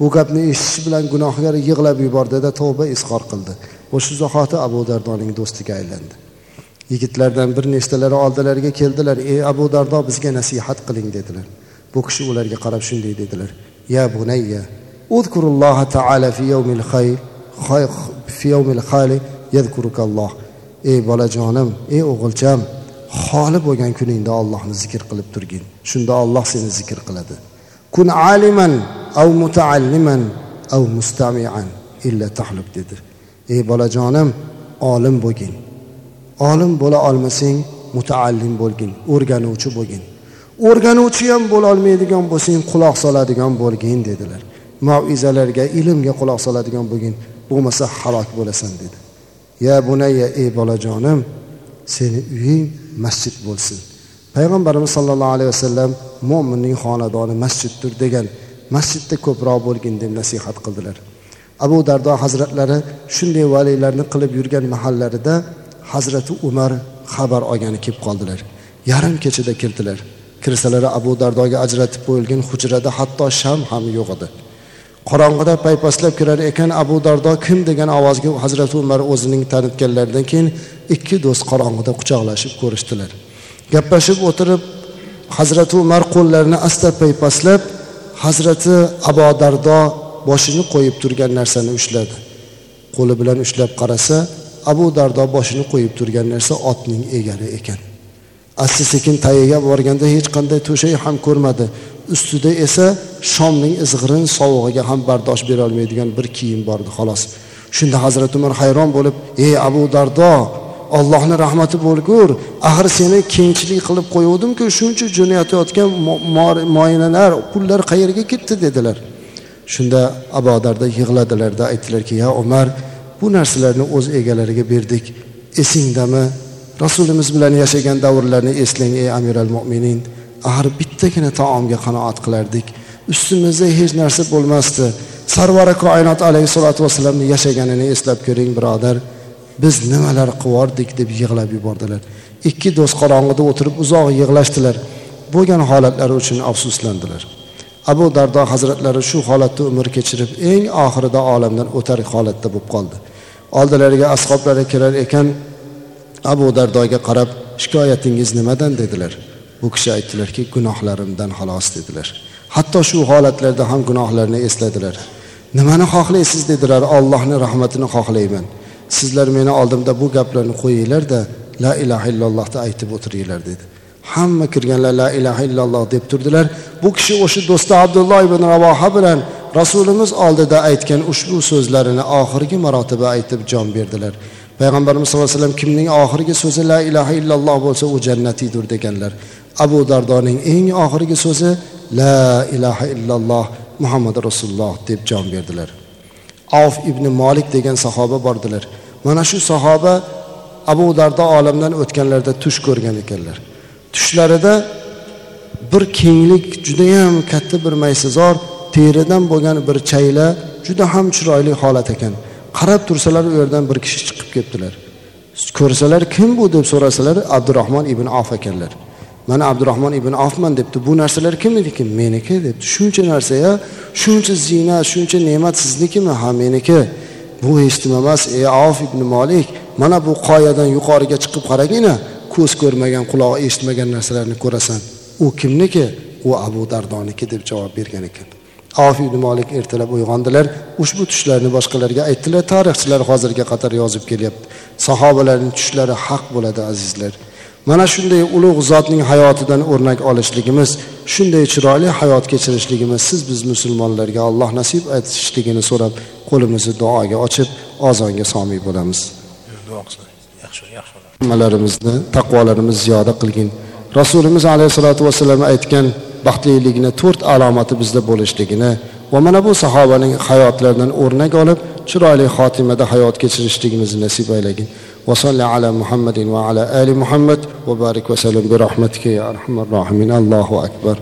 Bu gapni eshitishi bilan gunohkor yig'lab yubordida tavba izhor qildi. O'sha zahoti abu dardoning do'stiga aylandi. Yigitlardan bir nechtalari oldilariga keldilar. Ey abu dardo bizga nasihat qiling dedilar. Bu kishi ularga qarab shunday dedilar. Ya bunayya uzkurulloha taala fi yawmil khayr fi yawmil khali yadkurukalloh ey bolajonim ey o'g'ilcham xoli bo'lgan kuningda ollohni zikr qilib turgin. Shunda olloh seni zikr qiladi. Kun aliman av mutaalliman av mustamian illa tahlub dedi ey bolajonim olim bo'lgin. Olim bo'la olmasang mutaallim bo'lgin o'rganuvchi bo'lgin. O'rganuvchi ham bo'lolmaydigan bo'lsang quloq soladigan bo'lgin dedilar. Maizalarga ilmga quloq soladigan bo'lgin bo'lmasa halok bo'lasan dedi. Ya bunayya ey bolajonim seni uying masjid bo'lsin. Payg'ambarimiz sollallohu alayhi vasallam mo'minning xonadoni masjiddir degan masjidda ko'proq bo'lgin deb nasihat qildilar. Abu dardo hazratlari shunday valiylarni qilib yurgan mahallarida hazrati umar xabar olgani kelib qoldilar. Yarim kechada keldilar. Kirsalar abu dardoga ajratib qo'yilgan hujrada hatto sham ham yo'q edi. Qorong'ida paypaslab kirar ekan abu dardo kim? degan ovozga hazrati umar o'zining tanitganlaridan keyin ikki do'st qorong'ida quchoqlashib ko'rishdilar. Gaplashib o'tirib hazrati umar qo'llarini asta paypaslab hazrati abu dardo boshini qo'yib turgan narsani ushladi. Qo'li bilan ushlab qarasa abu dardo boshini qo'yib turgan narsa otning egari ekan. Asta sekin tagiga borganda hech qanday to'shak ham ko'rmadi. Ustida esa shomning izg'irin sovug'iga ham bardosh berolmaydigan bir kiyim bordi xolos. Shunda hazrati umar hayron bo'lib ey abu dardo allohni rahmati bo'lgur. Axir seni kengchilik qilib qo'yuvdimku shuncha jo'nayotayotgan moyinalar pullar qayerga ketdi dedilar. Shunda abodarda yig'ladilarda aytdilarki ya umar bu narsalarni o'z egalariga berdik. Esingdami? Rasulimiz bilan yashagan davrlarni eslang ey amir al mo'minin. Axir bittagina taomga qanoat qilardik. Ustimizda hech narsa bo'lmasdi. Sarvari koinot alayhissalotu vassalamni yashaganini eslab ko'ring birodar. Biz nimalar qilardik deb yig'lab yubordilar. Ikki do'st qorong'ida o'tirib uzoq yig'lashdilar. Bo'lgan holatlari uchun afsuslandilar. Abu dardo hazratlari shu holatda umr kechirib eng oxirida olamdan o'tar holatda bo'lib qoldi. Oldilariga ashoblari kirar ekan abu dardoga qarab shikoyatingiz nimadan? dedilar. Bu kishi aytdilarki gunohlarimdan xalos dedilar. Hatto shu holatlarda ham gunohlarini esladilar. Nimani xohlaysiz? dedilar. Ollohni rahmatini xohlayman. Sizlar meni oldimda bu gaplarni qo'yinglarda la ilaha illallohni aytib o'tiringlar dedi. Hamma kirganlar la ilaha illalloh deb turdilar. Bu kishi o'sha do'sti abdulloh ibn ravoha bilan rasulimiz oldida aytgan ushbu so'zlarini oxirgi marotaba aytib jon berdilar. Payg'ambarimiz sallallohu alayhi vasallam kimning oxirgi so'zi la ilaha illalloh bo'lsa u jannatiydir deganlar. Abu dardoning eng oxirgi so'zi la ilaha illalloh muhammad rasululloh deb jon berdilar. Avf ibn molik degan sahoba bordilar. Mana shu sahoba abu dardo olamdan o'tganlarida tush ko'rgan ekanlar. Tushlarida bir kenglik judayam katta bir maysazor teridan bo'lgan bir chayla juda ham chiroyli holat ekan. Qarab tursalar u yerdan bir kishi chiqib kelibdilar ko'rsalar kim bu deb so'rasalar abdurahmon ibn of ekanlar. Mana abdurahmon ibn ofman debdi bu narsalar kimniki? Meniki? debdi. Shuncha narsa ya shuncha ziynat shuncha ne'mat siznikimi ha meniki. Bu hech nima emas ey of ibn molik mana bu qoyadan yuqoriga chiqib qaragina ko'z ko'rmagan qulog'i eshitmagan narsalarni ko'rasan. U kimniki? U abu dardoniki deb javob bergan ekan. Of ibn molik ertalab uyg'ondilar ushbu tushlarni boshqalarga aytdilar tarixchilar hozirga qadar yozib kelyapti. Sahobalarning tushlari haq bo'ladi azizlar. Mana shunday ulug' zotning hayotidan o'rnak olishligimiz shunday chiroyli hayot kechirishligimiz siz biz musulmonlarga alloh nasib etishligini so'rab qo'limizni duoga ochib ozonga somiy bo'lamiz. Hammalarimizni taqvolarimiz ziyoda qilgin. Rasulimiz alayhissalotu vassalam aytgan baxtlilikni to'rt alomati bizda bo'lishligini va mana bu sahobaning hayotlaridan o'rnak olib chiroyli xotimada hayot kechirishligimizni nasib aylagin وصل على محمد وعلى آل محمد وبارك وسلم برحمتك يا أرحم الراحمين. الله أكبر.